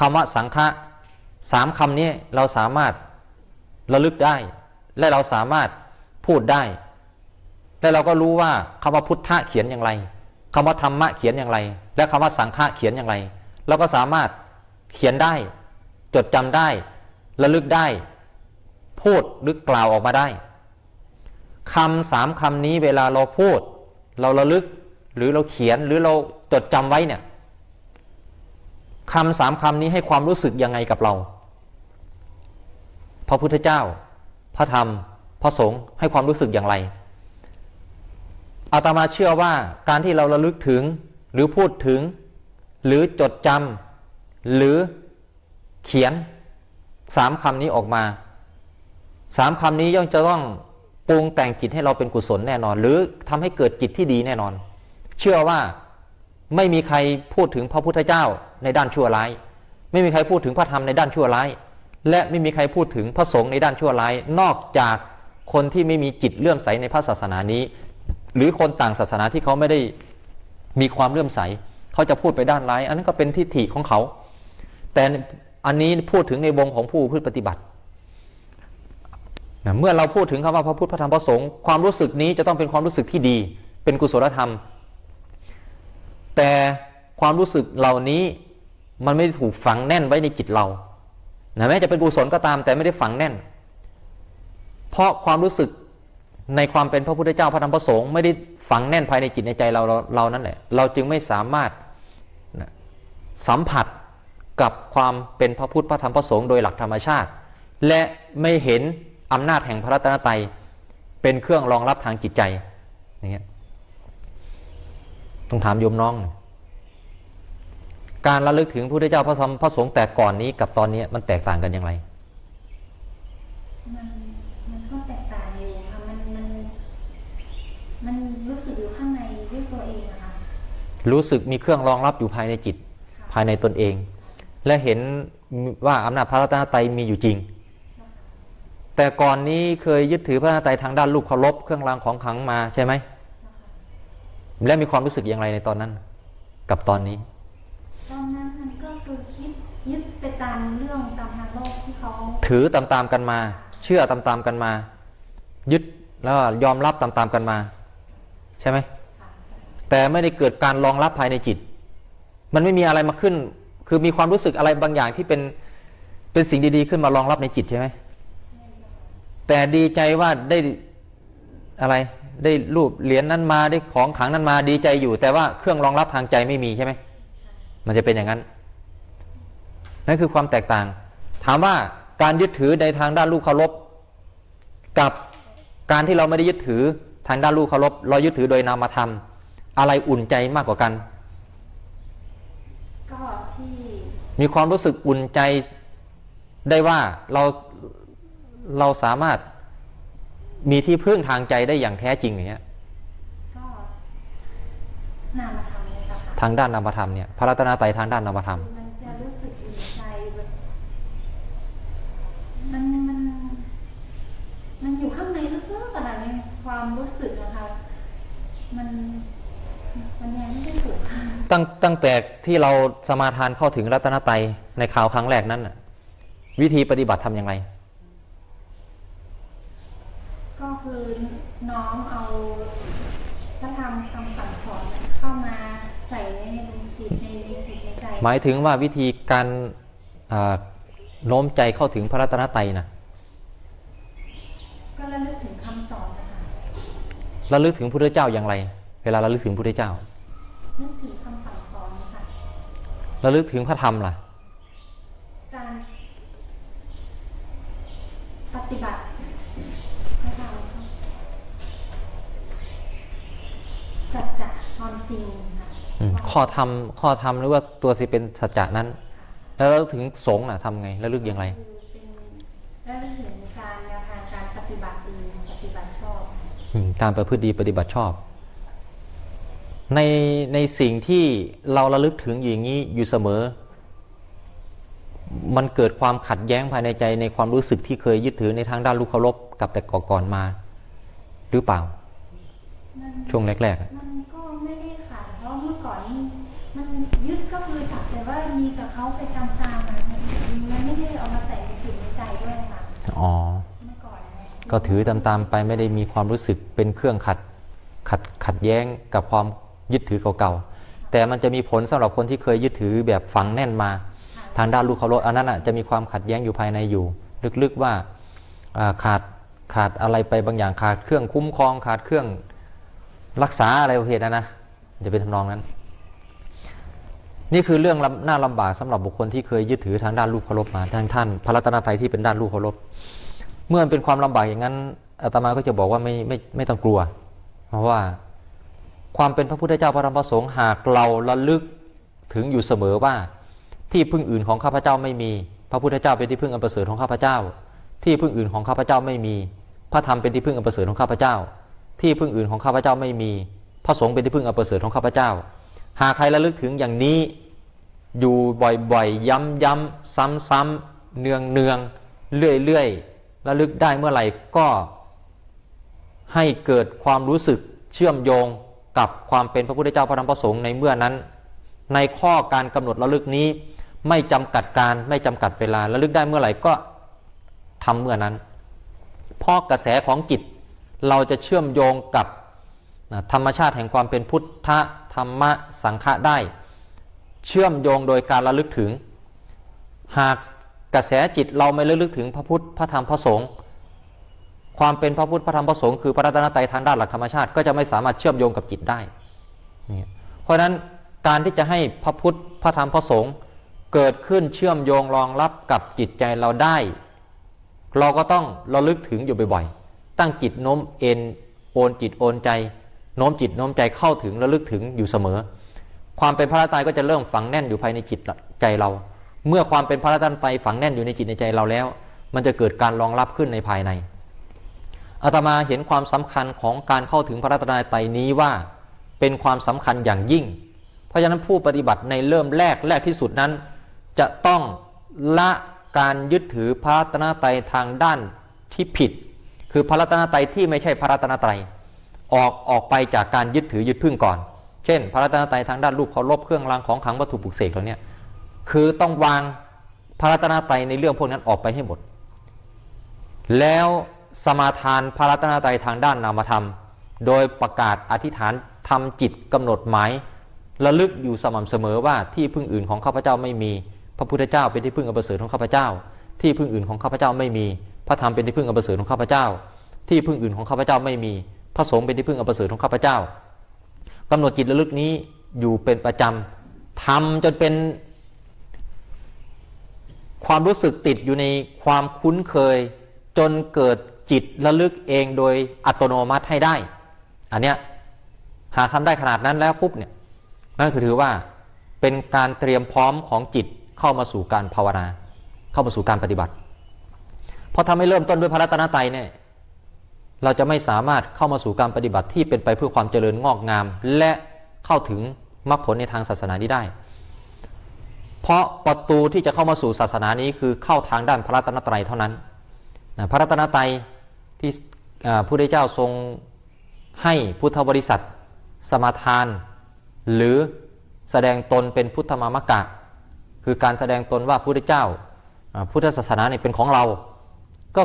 คำว่าสังฆะสามคำนี้เราสามารถระลึกได้ และเราสามารถพูดได้ และเราก็รู้ว่าคำว่าพุทธะเขียนอย่างไรคำว่าธรรมะเขียนอย่างไร และคำว่าสังฆะเขียนอย่างไร เราก็สามารถเขียนได้ จดจำได้ระลึกได้ พูดหรือกล่าวออกมาได้คำสามคำนี้เวลาเราพูด เราระลึกหรือเราเขียนหรือเราจดจำไว้เนี่ยคำสามคำนี้ให้ความรู้สึกยังไงกับเรา พระพุทธเจ้า พระธรรม พระสงฆ์ให้ความรู้สึกอย่างไร อาตมาเชื่อว่าการที่เราระลึกถึงหรือพูดถึง หรือจดจำหรือเขียนสามคำนี้ออกมา สามคำนี้ย่อมจะต้องปรุงแต่งจิตให้เราเป็นกุศลแน่นอน หรือทำให้เกิดจิตที่ดีแน่นอน เชื่อว่าไม่มีใครพูดถึงพระพุทธเจ้าในด้านชั่วร้าย ไม่มีใครพูดถึงพระธรรมในด้านชั่วร้าย และไม่มีใครพูดถึงพระสงฆ์ในด้านชั่วร้าย นอกจากคนที่ไม่มีจิตเลื่อมใสในพระศาสนานี้ หรือคนต่างศาสนาที่เขาไม่ได้มีความเลื่อมใส เขาจะพูดไปด้านร้าย อันนั้นก็เป็นทิฏฐิของเขา แต่อันนี้พูดถึงในวงของผู้พืชปฏิบัติ เมื่อเราพูดถึงคำว่าพระพุทธพระธรรมพระสงฆ์ความรู้สึกนี้จะต้องเป็นความรู้สึกที่ดี เป็นกุศลธรรม แต่ความรู้สึกเหล่านี้มันไม่ได้ถูกฝังแน่นไว้ในจิตเรานะแม้จะเป็นกุศลก็ตามแต่ไม่ได้ฝังแน่น เพราะความรู้สึกในความเป็นพระพุทธเจ้าพระธรรมพระสงฆ์ไม่ได้ฝังแน่นภายในจิตในใจเราเราเรานั่นแหละ เราจึงไม่สามารถสัมผัสกับความเป็นพระพุทธพระธรรมพระสงฆ์โดยหลักธรรมชาติ และไม่เห็น อำนาจแห่งพระรัตนตรัยเเป็นเครื่องรองรับทางจิตใจอย่างเงี้ยต้องถามโยมน้อง การระลึกถึงพระพุทธเจ้าพระธรรมพระสงฆ์แต่ก่อนนี้กับตอนนี้มันแตกต่างกันอย่างไรมันมันก็แตกต่างอยู่ค่ะมันมันมันรู้สึกอยู่ข้างในด้วยตัวเองอะค่ะรู้สึกมีเครื่องรองรับอยู่ภายในจิต ภายในตนเอง และเห็นว่าอำนาจพระรัตนตรัยมีอยู่จริง แต่ก่อนนี้เคยยึดถือพระรัตนตรัยทางด้านรูปเคารพเครื่องรางของขลังมาใช่ไหม และมีความรู้สึกอย่างไรในตอนนั้น กับตอนนี้ ตอนนั้นมันก็คือคิดยึดไปตามเรื่องตามทางโลกที่เขาถือตามๆกันมา เชื่อตามๆกันมา ยึดแล้วก็ยอมรับตามๆกันมา ใช่ไหมค่ะแต่ไม่ได้เกิดการรองรับภายในจิต มันไม่มีอะไรมาขึ้น คือมีความรู้สึกอะไรบางอย่างที่เป็นเป็นสิ่งดีๆ ขึ้นมารองรับในจิตใช่ไหม แต่ดีใจว่าได้อะไรได้รูปเหรียญนั้นมาได้ของขลังนั้นมาดีใจอยู่ แต่ว่าเครื่องรองรับทางใจไม่มีใช่ไหมมันจะเป็นอย่างนั้น นั่นคือความแตกต่าง ถามว่าการยึดถือในทางด้านลูกเคารพกับการที่เราไม่ได้ยึดถือทางด้านลูกเคารพเรายึดถือโดยนามธรรม อะไรอุ่นใจมากกว่ากันก็ที่มีความรู้สึกอุ่นใจได้ว่าเรา เราสามารถมีที่พึ่งทางใจได้อย่างแท้จริงอย่างเงี้ยก็นามธรรมเลยค่ะทางด้านนามธรรมเนี่ยพระรัตนตรัยทางด้านนามธรรมคือมันจะรู้สึกอุ่นใจแบบมันมันมันอยู่ข้างในลึกๆอะไรเนี่ยความรู้สึกนะคะ มันมันยังไม่ได้ถูกค่ะตั้งตั้งแต่ที่เราสมาทานเข้าถึงรัตนตรัยในข่าวครั้งแรกนั้นน่ะวิธีปฏิบัติทำอย่างไร ก็คือน้อมเอาพระธรรมคำสั่งสอนเข้ามาใส่ในจิตในจิตในใจ หมายถึงว่าวิธีการอ่าโน้มใจเข้าถึงพระรัตนตรัยนะก็ระลึกถึงคำสอนนะคะระลึกถึงพระพุทธเจ้าอย่างไร เวลาระลึกถึงพระพุทธเจ้านึกถึงคำสั่งสอนค่ะระลึกถึงพระธรรมล่ะ การปฏิบัติพระธรรม สัจจะความจริงค่ะอืมข้อธรรมข้อธรรมหรือว่าตัวสิเป็นสัจจะนั้น แล้วระลึกถึงสงฆ์น่ะทำไงระลึกอย่างไรคือเป็นระลึกถึงการแนวทางการปฏิบัติดีปฏิบัติชอบอืมการประพฤติดีปฏิบัติชอบ ในในสิ่งที่เราระลึกถึงอย่างนี้อยู่เสมอ มันเกิดความขัดแย้งภายในใจในความรู้สึกที่เคยยึดถือในทางด้านลูกเคารพกับแต่ก่อนๆมา หรือเปล่ามัน ช่วงแรกๆอะมันก็ไม่ได้ค่ะเพราะเมื่อก่อนนี่มันยึดก็คือสักแต่ว่ามีกับเขาไปตามตามมันมันไม่ได้เอามาใส่ในจิตในใจด้วยค่ะอ๋อเมื่อก่อนเนี่ยก็ถือตามๆไปไม่ได้มีความรู้สึกเป็นเครื่องขัดขัดขัดแย้งกับความยึดถือเก่าๆ แต่มันจะมีผลสำหรับคนที่เคยยึดถือแบบฝังแน่นมา ทางด้านลูกเคารพอันนั้นอะจะมีความขัดแย้งอยู่ภายในอยู่ ลึกๆว่าอ่าขาดขาดอะไรไปบางอย่างขาดเครื่องคุ้มครองขาดเครื่อง รักษาอะไรประเภทนั้นนะจะเป็นทำนองนั้น นี่คือเรื่องลำน่าลำบากสำหรับบุคคลที่เคยยึดถือทางด้านลูกเคารพมาทางท่านพระรัตนตรัยที่เป็นด้านลูกเคารพเมื่อมันเป็นความลำบากอย่างนั้นอาตมาก็จะบอกว่าไม่ไม่ไม่ต้องกลัว เพราะว่าความเป็นพระพุทธเจ้าพระธรรมพระสงฆ์หากเราระลึกถึงอยู่เสมอว่า ที่พึ่งอื่นของข้าพเจ้าไม่มี พระพุทธเจ้าเป็นที่พึ่งอันประเสริฐของข้าพเจ้า ที่พึ่งอื่นของข้าพเจ้าไม่มี พระธรรมเป็นที่พึ่งอันประเสริฐของข้าพเจ้า ที่พึ่งอื่นของข้าพเจ้าไม่มี พระสงฆ์เป็นที่พึ่งอันประเสริฐของข้าพเจ้า หากใครระลึกถึงอย่างนี้อยู่บ่อยๆ ย้ำๆ ซ้ำๆ เนืองๆ เรื่อยๆ ระลึกได้เมื่อไหร่ก็ให้เกิดความรู้สึกเชื่อมโยงกับความเป็นพระพุทธเจ้าพระธรรมพระสงฆ์ในเมื่อนั้น ในข้อการกำหนดระลึกนี้ไม่จำกัดการไม่จำกัดเวลาระลึกได้เมื่อไหร่ก็ทำเมื่อนั้นเพราะกระแสของจิต เราจะเชื่อมโยงกับธรรมชาติแห่งความเป็นพุทธธรรมะสังฆะได้ เชื่อมโยงโดยการระลึกถึง หากกระแสจิตเราไม่ระลึกถึงพระพุทธพระธรรมพระสงฆ์ความเป็นพระพุทธพระธรรมพระสงฆ์คือพระรัตนตรัยทางด้านหลักธรรมชาติก็จะไม่สามารถเชื่อมโยงกับจิตได้เพราะฉะนั้นการที่จะให้พระพุทธพระธรรมพระสงฆ์เกิดขึ้นเชื่อมโยงรองรับกับจิตใจเราได้ เราก็ต้องระลึกถึงอยู่บ่อยๆ ตั้งจิตโน้มเอ็นโอนจิตโอนใจโน้มจิตโน้มใจเข้าถึงระลึกถึงอยู่เสมอ ความเป็นพระรัตนตรัยก็จะเริ่มฝังแน่นอยู่ภายในจิตใจเรา เมื่อความเป็นพระรัตนตรัยฝังแน่นอยู่ในจิตในใจเราแล้ว มันจะเกิดการรองรับขึ้นในภายในอาตมาเห็นความสำคัญของการเข้าถึงพระรัตนตรัยนี้ว่าเป็นความสำคัญอย่างยิ่ง เพราะฉะนั้นผู้ปฏิบัติในเริ่มแรกแรกที่สุดนั้น จะต้องละการยึดถือพระรัตนตรัยทางด้านที่ผิด คือพระรัตนตรัยที่ไม่ใช่พระรัตนตรัยออกออกไปจากการยึดถือยึดพึ่งก่อน เช่น พระรัตนตรัยทางด้านรูปเคารพเครื่องรางของขลังวัตถุปลุกเสกเหล่านี้คือต้องวางพระรัตนตรัยในเรื่องพวกนั้นออกไปให้หมด แล้วสมาทานพระรัตนตรัยทางด้านนามธรรม โดยประกาศอธิษฐานทำจิตกำหนดหมายระลึกอยู่สม่ำเสมอว่าที่พึ่งอื่นของข้าพเจ้าไม่มี พระพุทธเจ้าเป็นที่พึ่งอันประเสริฐของข้าพเจ้า ที่พึ่งอื่นของข้าพเจ้าไม่มี พระธรรมเป็นที่พึ่งอันประเสริฐของข้าพเจ้า ที่พึ่งอื่นของข้าพเจ้าไม่มี พระสงฆ์เป็นที่พึ่งอันประเสริฐของข้าพเจ้ากำหนดจิตระลึกนี้อยู่เป็นประจำทำจนเป็น ความรู้สึกติดอยู่ในความคุ้นเคย จนเกิดจิตระลึกเองโดยอัตโนมัติให้ได้ อันเนี้ยหากทำได้ขนาดนั้นแล้วปุ๊บเนี่ยนั่นคือถือว่าเป็นการเตรียมพร้อมของจิตเข้ามาสู่การภาวนา เข้ามาสู่การปฏิบัติ เพราะทำให้เริ่มต้นด้วยพระรัตนตรัยเนี่ยเราจะไม่สามารถเข้ามาสู่การปฏิบัติที่เป็นไปเพื่อความเจริญงอกงาม และเข้าถึงมรรคผลในทางศาสนานี้ได้ เพราะประตูที่จะเข้ามาสู่ศาสนานี้คือเข้าทางด้านพระรัตนตรัยเท่านั้นนะพระรัตนตรัยที่พระพุทธเจ้าทรงให้พุทธบริษัท สมาทาน หรือแสดงตนเป็นพุทธมามกะ คือการแสดงตนว่าพระพุทธเจ้าอ่าพุทธศาสนาเนี่ยเป็นของเรา ก็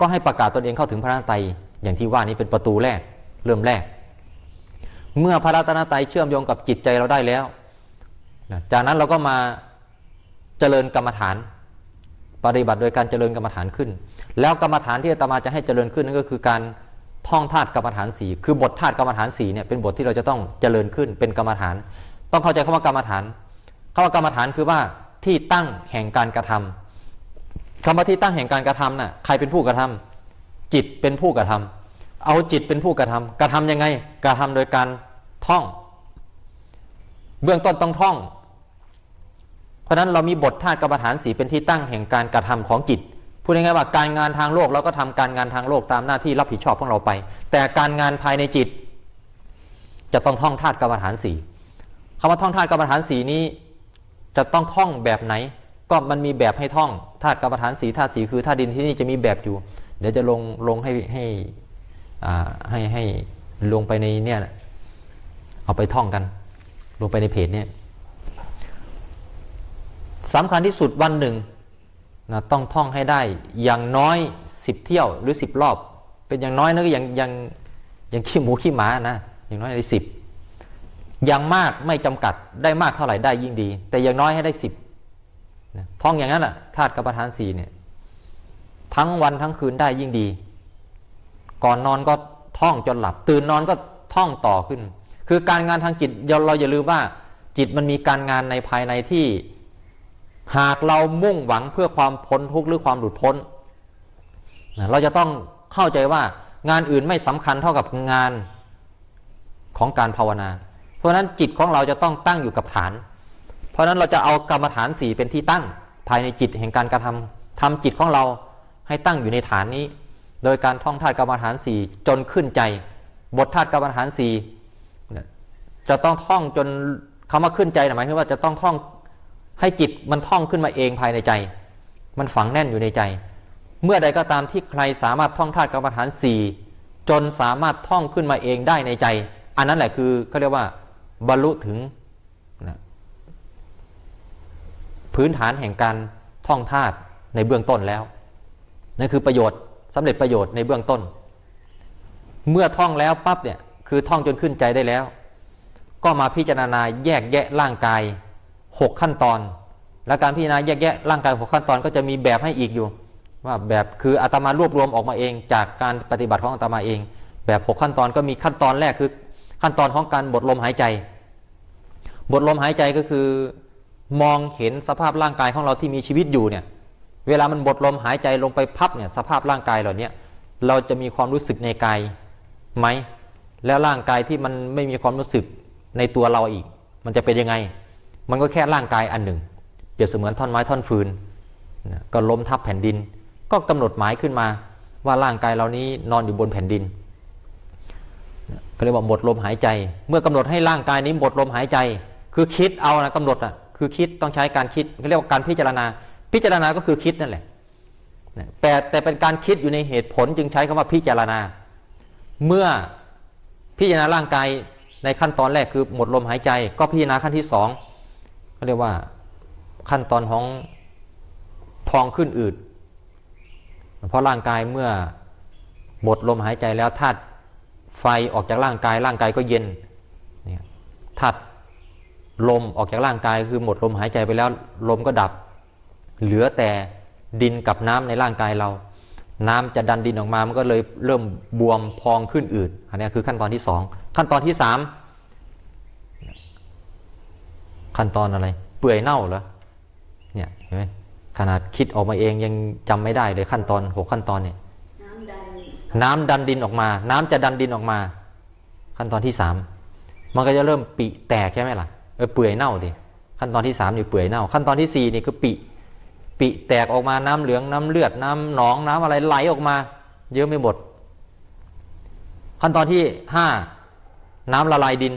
ก็ให้ประกาศตนเองเข้าถึงพระรัตนตรัยอย่างที่ว่านี้เป็นประตูแรกเริ่มแรก เมื่อพระรัตนตรัยเชื่อมโยงกับจิตใจเราได้แล้ว จากนั้นเราก็มาเจริญกรรมฐาน ปฏิบัติโดยการเจริญกรรมฐานขึ้น แล้วกรรมฐานที่อาตมาจะให้เจริญขึ้นนั่นก็คือการท่องธาตุกรรมฐานสี่คือบทธาตุกรรมฐานสี่เนี่ยเป็นบทที่เราจะต้องเจริญขึ้นเป็นกรรมฐาน ต้องเข้าใจคำว่ากรรมฐานคำว่ากรรมฐานคือว่าที่ตั้งแห่งการกระทำ คำว่าที่ตั้งแห่งการกระทำน่ะใครเป็นผู้กระทำจิตเป็นผู้กระทำเอาจิตเป็นผู้กระทำกระทำยังไง กระทำโดยการท่อง เบื้องต้นต้องท่อง เพราะฉะนั้นเรามีบทธาตุกรรมฐานสีเป็นที่ตั้งแห่งการกระทำของจิตพูดง่ายๆว่าการงานทางโลกเราก็ทำการงานทางโลกตามหน้าที่รับผิดชอบของเราไป แต่การงานภายในจิต จะต้องท่องธาตุกรรมฐานสีคำว่าท่องธาตุกรรมฐานสีนี้ จะต้องท่องแบบไหน ก็มันมีแบบให้ท่องธาตุกรรมฐานสีธาตุสีคือธาตุดินที่นี่จะมีแบบอยู่ เดี๋ยวจะลงลงให้ให้ให้ให้ลงไปในเนี่ยเอาไปท่องกัน ลงไปในเพจเนี่ยสำคัญที่สุดวันหนึ่งนะต้องท่องให้ได้อย่างน้อยสิบเที่ยวหรือสิบรอบ เป็นอย่างน้อยนะก็อย่างอย่างอย่างขี้หมูขี้หมานะอย่างน้อยได้สิบอย่างมากไม่จำกัดได้มากเท่าไหร่ได้ยิ่งดี แต่อย่างน้อยให้ได้สิบ นะท่องอย่างนั้นแหละธาตุกรรมฐานสี่เนี่ย ทั้งวันทั้งคืนได้ยิ่งดี ก่อนนอนก็ท่องจนหลับ ตื่นนอนก็ท่องต่อขึ้น คือการงานทางจิตเราเราอย่าลืมว่า จิตมันมีการงานในภายในที่ หากเรามุ่งหวังเพื่อความพ้นทุกข์หรือความหลุดพ้นนะเราจะต้องเข้าใจว่างานอื่นไม่สำคัญเท่ากับงานของการภาวนา เพราะฉะนั้นจิตของเราจะต้องตั้งอยู่กับฐาน เพราะนั้นเราจะเอากรรมฐานสี่เป็นที่ตั้งภายในจิตแห่งการกระทำทำจิตของเราให้ตั้งอยู่ในฐานนี้ โดยการท่องธาตุกรรมฐานสี่จนขึ้นใจ บทธาตุกรรมฐานสี่จะต้องท่องจนคำว่าขึ้นใจหมายถึงว่าจะต้องท่องให้จิตมันท่องขึ้นมาเองภายในใจ มันฝังแน่นอยู่ในใจ เมื่อใดก็ตามที่ใครสามารถท่องธาตุกรรมฐานสี่จนสามารถท่องขึ้นมาเองได้ในใจ อันนั้นแหละคือเขาเรียกว่าบรรลุถึงนะ พื้นฐานแห่งการท่องธาตุในเบื้องต้นแล้วนั่นคือประโยชน์สำเร็จประโยชน์ในเบื้องต้น เมื่อท่องแล้วปั๊บเนี่ยคือท่องจนขึ้นใจได้แล้ว ก็มาพิจารณาแยกแยะร่างกายหกขั้นตอน และการพิจารณาแยกแยะร่างกายหกขั้นตอนก็จะมีแบบให้อีกอยู่ ว่าแบบคืออาตมารวบรวมออกมาเอง จากการปฏิบัติของอาตมาเอง แบบหกขั้นตอนก็มีขั้นตอนแรกคือขั้นตอนของการบทลมหายใจบทลมหายใจก็คือ มองเห็นสภาพร่างกายของเราที่มีชีวิตอยู่เนี่ย เวลามันบทลมหายใจลงไปพับเนี่ยสภาพร่างกายเหล่านี้เราจะมีความรู้สึกในกายไหม แล้วร่างกายที่มันไม่มีความรู้สึกในตัวเราอีก มันจะเป็นยังไง มันก็แค่ร่างกายอันหนึ่ง เปรียบเสมือนท่อนไม้ท่อนฟืนนะก็ล้มทับแผ่นดิน ก็กำหนดหมายขึ้นมาว่าร่างกายเรานี้นอนอยู่บนแผ่นดินก็เรียกว่าหมดลมหายใจ เมื่อกำหนดให้ร่างกายนี้หมดลมหายใจ คือคิดเอานะกำหนดอะ คือคิดต้องใช้การคิดเขาเรียกว่าการพิจารณา พิจารณาก็คือคิดนั่นแหละแต่แต่เป็นการคิดอยู่ในเหตุผลจึงใช้คำว่าพิจารณา เมื่อพิจารณาร่างกายในขั้นตอนแรกคือหมดลมหายใจ ก็พิจารณาขั้นที่สองเขาเรียกว่าขั้นตอนของพองขึ้นอืดเพราะร่างกายเมื่อหมดลมหายใจแล้วธาตุไฟออกจากร่างกายร่างกายก็เย็นธาตุ ลมออกจากร่างกายคือหมดลมหายใจไปแล้ว ลมก็ดับ เหลือแต่ดินกับน้ำในร่างกายเรา น้ำจะดันดินออกมามันก็เลยเริ่มบวมพองขึ้นอืดอันนี้คือขั้นตอนที่สองขั้นตอนที่สามขั้นตอนอะไร เปื่อยเน่าเหรอเนี่ยเห็นไหมขนาดคิดออกมาเองยังจำไม่ได้เลยขั้นตอนหกขั้นตอนเนี่ยน้ำดันดันดินออกมา น้ำจะดันดินออกมา ขั้นตอนที่สามมันก็จะเริ่มปีแตกใช่ไหมล่ะ เออเปื่อยเน่าดิขั้นตอนที่สามนี่เปื่อยเน่า ขั้นตอนที่สี่นี่คือปีปีแตกออกมาน้ำเหลืองน้ำเลือดน้ำหนองน้ำอะไรไหลออกมา เยอะไม่หมด ขั้นตอนที่ห้าน้ำละลายดิน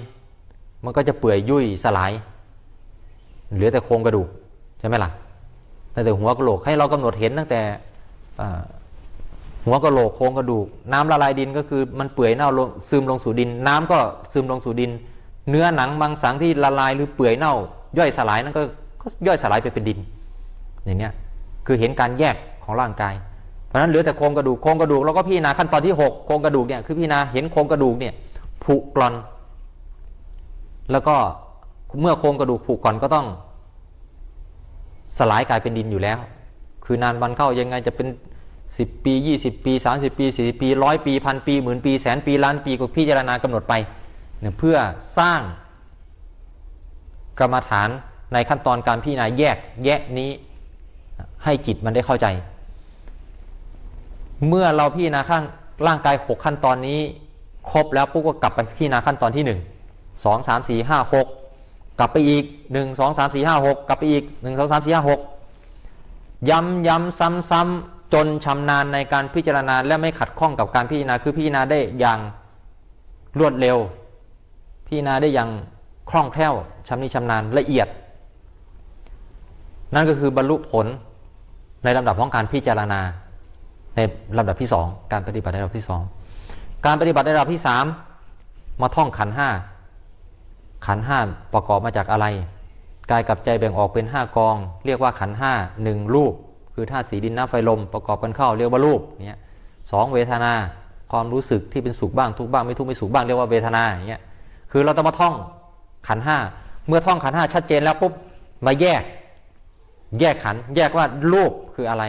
มันก็จะเปื่อยยุ่ยสลาย เหลือแต่โครงกระดูกใช่ไหมล่ะตั้งแต่หัวกระโหลกให้เรากำหนดเห็นตั้งแต่หัวกระโหลกโครงกระดูก น้ำละลายดินก็คือมันเปื่อยเน่าลงซึมลงสู่ดิน น้ำก็ซึมลงสู่ดิน เนื้อหนังบางสังที่ละลายหรือเปื่อยเน่า ย่อยสลายนั่นก็ก็ย่อยสลายไปเป็นดิน อย่างเนี้ยคือเห็นการแยกของร่างกาย เพราะนั้นเหลือแต่โครงกระดูกโครงกระดูกเราก็พิจารณาขั้นตอนที่หกโครงกระดูกเนี่ยคือพิจารณาเห็นโครงกระดูกเนี่ยผุกร่อน แล้วก็เมื่อโครงกระดูกผุกร่อนก็ต้อง สลายกลายเป็นดินอยู่แล้ว คือนานวันเข้ายังไงจะเป็น10ปี20ปี30ปี40ปีร้อยปีพันปีหมื่นปีแสนปีล้านปีก็พิจารณากำหนดไป เนี่ยเพื่อสร้างกรรมฐานในขั้นตอนการพิจารณาแยกแยะนี้ให้จิตมันได้เข้าใจ เมื่อเราพิจารณาข้างร่างกาย6ขั้นตอนนี้ ครบแล้วปุ๊บก็กลับไปพิจารณาขั้นตอนที่1 2 3 4 5 6กลับไปอีก1 2 3 4 5 6กลับไปอีก1 2 3 4 5 6ย้ำย้ำซ้ำซ้ำจนชำนาญในการพิจารณาและไม่ขัดข้องกับการพิจารณาคือพิจารณาได้อย่างรวดเร็ว พิจารณาได้อย่างคล่องแคล่วชำนิชำนาญละเอียด นั่นก็คือบรรลุผลในลำดับของการพิจารณา ในลำดับที่สองการปฏิบัติในลำดับที่สองการปฏิบัติในระดับที่สามมาท่องขันห้าขันห้าประกอบมาจากอะไรกายกับใจแบ่งออกเป็นห้ากอง เรียกว่าขันห้าหนึ่งรูป คือธาตุสีดินน้ำไฟลมประกอบกันเข้าเรียกว่ารูปเนี่ยสองเวทนาความรู้สึกที่เป็นสุขบ้างทุกบ้างไม่ทุกไม่สุขบ้างเรียกว่าเวทนาอย่างเงี้ย คือเราต้องมาท่องขันห้าเมื่อท่องขันห้าชัดเจนแล้วปุ๊บมาแยก แยกขัน แยกว่ารูปคืออะไร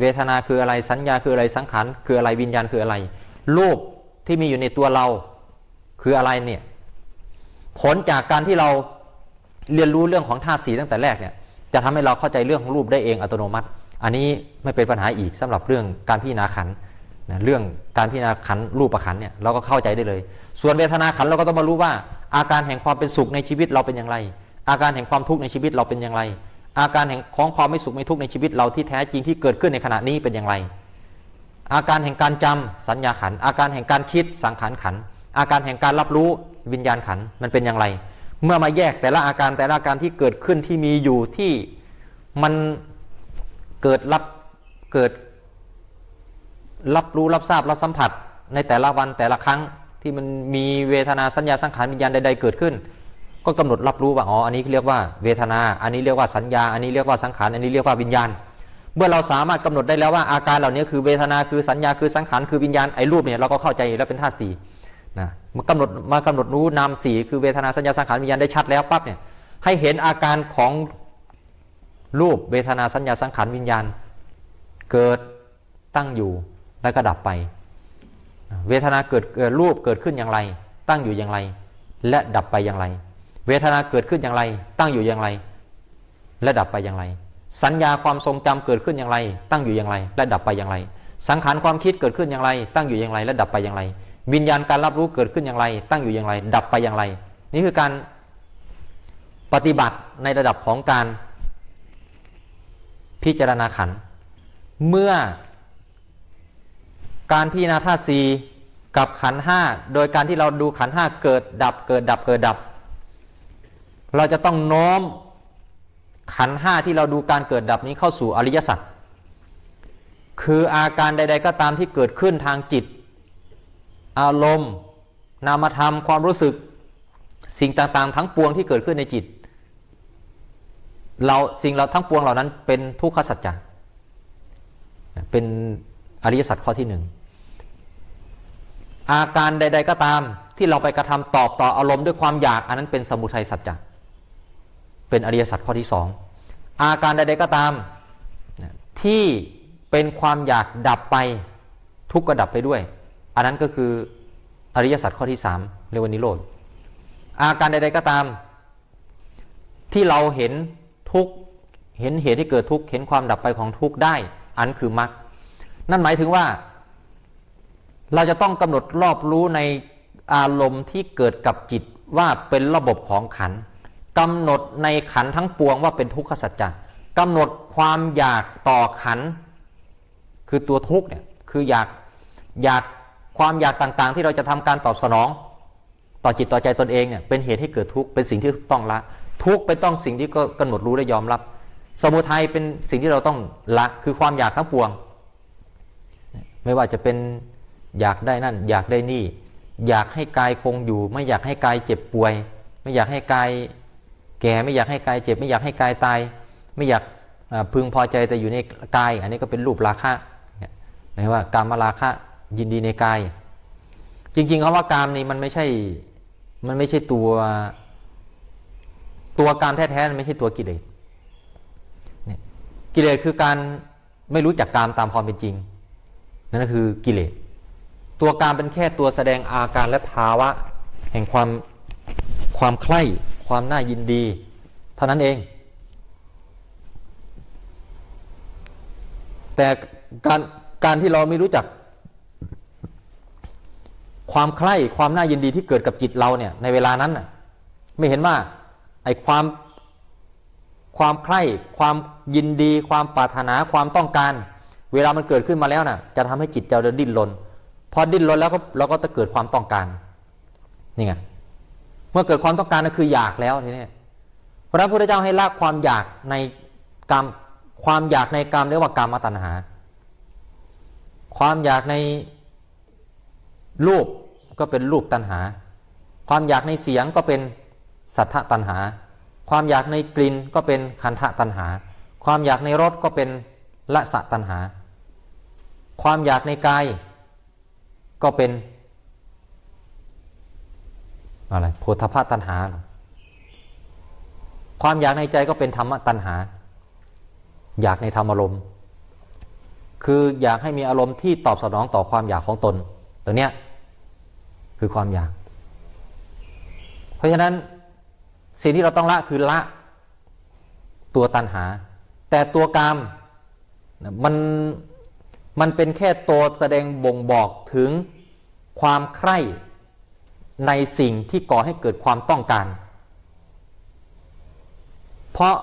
เวทนาคืออะไรสัญญาคืออะไรสังขารคืออะไรวิญญาณคืออะไร รูปที่มีอยู่ในตัวเราคืออะไรเนี่ย ผลจากการที่เราเรียนรู้เรื่องของธาตุสีตั้งแต่แรกเนี่ย จะทำให้เราเข้าใจเรื่องของรูปได้เองอัตโนมัติ อันนี้ไม่เป็นปัญหาอีกสำหรับเรื่องการพิจารณาขัน นะเรื่องการพิจารณาขันรูปประขันเนี่ยเราก็เข้าใจได้เลย ส่วนเวทนาขันเราก็ต้องมารู้ว่า อาการแห่งความเป็นสุขในชีวิตเราเป็นอย่างไร อาการแห่งความทุกข์ในชีวิตเราเป็นอย่างไร อาการแห่งของความไม่สุขไม่ทุกข์ในชีวิตเราที่แท้จริงที่เกิดขึ้นในขณะนี้เป็นอย่างไร อาการแห่งการจำสัญญาขัน อาการแห่งการคิดสังขารขัน อาการแห่งการรับรู้วิญญาณขันมันเป็นอย่างไร เมื่อมาแยกแต่ละอาการแต่ละอาการที่เกิดขึ้นที่มีอยู่ที่มันเกิดรับเกิด รับรู้รับทราบรับสัมผัส ในแต่ละวันแต่ละครั้งที่มันมีเวทนาสัญญาสังขารวิญญาณใดๆเกิดขึ้น ก็กำหนดรับรู้ว่าอ๋ออันนี้เรียกว่าเวทนา อันนี้เรียกว่าสัญญา อันนี้เรียกว่าสังขารอันนี้เรียกว่าวิญญาณ เมื่อเราสามารถกำหนดได้แล้วว่าอาการเหล่านี้คือเวทนาคือสัญญาคือสังขารคือวิญญาณไอ้รูปเนี่ยเราก็เข้าใจแล้วเป็นธาตุสี่นะมากำหนดมากำหนดรู้นามสี่คือเวทนาสัญญาสังขารวิญญาณได้ชัดแล้วปั๊บเนี่ยให้เห็นอาการของรูปเวทนาสัญญาสังขารวิญญาณ เกิดตั้งอยู่ แล้วก็ดับไป เวทนาเกิดเกิดรูปเกิดขึ้นอย่างไร ตั้งอยู่อย่างไร และดับไปอย่างไร เวทนาเกิดขึ้นอย่างไร ตั้งอยู่อย่างไร และดับไปอย่างไร สัญญาความทรงจำเกิดขึ้นอย่างไร ตั้งอยู่อย่างไร และดับไปอย่างไร สังขารความคิดเกิดขึ้นอย่างไร ตั้งอยู่อย่างไร และดับไปอย่างไร วิญญาณการรับรู้เกิดขึ้นอย่างไร ตั้งอยู่อย่างไร ดับไปอย่างไร นี่คือการปฏิบัติในระดับของการพิจารณาขันเมื่อ การพิจารณาธาตุสีกับขันห้าโดยการที่เราดูขันห้าเกิดดับเกิดดับเกิดดับ เราจะต้องโน้มขันห้าที่เราดูการเกิดดับนี้เข้าสู่อริยสัจคืออาการใด ๆ ก็ตามที่เกิดขึ้นทางจิต อารมณ์ นามธรรมความรู้สึก สิ่งต่างๆ ทั้งปวงที่เกิดขึ้นในจิต เราสิ่งเราทั้งปวงเหล่านั้นเป็นทุกขสัจจะเป็น อริยสัจข้อที่หนึ่งอาการใด ๆ ก็ตามที่เราไปกระทำตอบต่ออารมณ์ด้วยความอยาก อันนั้นเป็นสมุทัยสัจจะเป็นอริยสัจข้อที่สองอาการใด ๆ ก็ตามที่เป็นความอยากดับไปทุกข์ก็ดับไปด้วย อันนั้นก็คืออริยสัจข้อที่สามเรียกว่านิโรธอาการใด ๆ ก็ตาม ที่เราเห็นทุกเห็นเหตุที่เกิดทุกข์เห็นความดับไปของทุกข์ได้ อันคือมรรค นั่นหมายถึงว่า เราจะต้องกำหนดรอบรู้ในอารมณ์ที่เกิดกับจิตว่าเป็นระบบของขันกำหนดในขันทั้งปวงว่าเป็นทุกขสัจจะกำหนดความอยากต่อขัน คือตัวทุกข์เนี่ยคืออยากอยากความอยากต่างๆ ที่เราจะทำการตอบสนอง ต่อจิตต่อใจตนเองเนี่ยเป็นเหตุให้เกิดทุกข์เป็นสิ่งที่ต้องละ ทุกข์เป็นต้องสิ่งที่ก็กำหนดรู้และยอมรับ สมุทัยเป็นสิ่งที่เราต้องละคือความอยากทั้งปวง ไม่ว่าจะเป็นอยากได้นั่น อยากได้นี่ อยากให้กายคงอยู่ ไม่อยากให้กายเจ็บป่วย ไม่อยากให้กายแก่ไม่อยากให้กายเจ็บ ไม่อยากให้กายตาย ไม่อยากพึงพอใจแต่อยู่ในกาย อันนี้ก็เป็นรูปราคะนะว่าการมาราคะยินดีในกาย จริงๆคาว่ากามนี่มันไม่ใช่มันไม่ใช่ตัวตัวกามแท้ๆมันไม่ใช่ตัวกิเลสกิเลสคือการไม่รู้จักกามตามความเป็นจริง นั่นก็คือกิเลสตัวกามเป็นแค่ตัวแสดงอาการและภาวะ แห่งความความใคร่ความน่ายินดี เท่านั้นเอง แต่การการที่เราไม่รู้จัก ความใคร่ความน่ายินดีที่เกิดกับจิตเราเนี่ย ในเวลานั้นไม่เห็นว่าไอ้ความความใคร่ความยินดี ความปรารถนาความต้องการ เวลามันเกิดขึ้นมาแล้วน่ะ จะทำให้จิตเราดิ้นรนพอดิ้นรนแล้วก็เราก็จะเกิดความต้องการนี่ไงเมื่อเกิดความต้องการนั่นคืออยากแล้วทีนี้พระพุทธเจ้าให้ละความอยากในกรรมความอยากในกรรมเรียกว่ากรรมตัณหา ความอยากในรูปก็เป็นรูปตัณหา ความอยากในเสียงก็เป็นสัทธตัณหา ความอยากในกลิ่นก็เป็นคันธะตัณหา ความอยากในรสก็เป็นละสะตัณหา ความอยากในกายก็เป็นอะไรโพธพตัณหา ความอยากในใจก็เป็นธรรมตัณหา อยากในธรรมอารมณ์ คืออยากให้มีอารมณ์ที่ตอบสนองต่อความอยากของตน ตัวเนี้ยคือความอยาก เพราะฉะนั้นสิ่งที่เราต้องละคือละตัวตันหา แต่ตัวกามมัน มันเป็นแค่ตัวแสดงบ่งบอกถึงความใคร่ในสิ่งที่ก่อให้เกิดความต้องการ เพราะ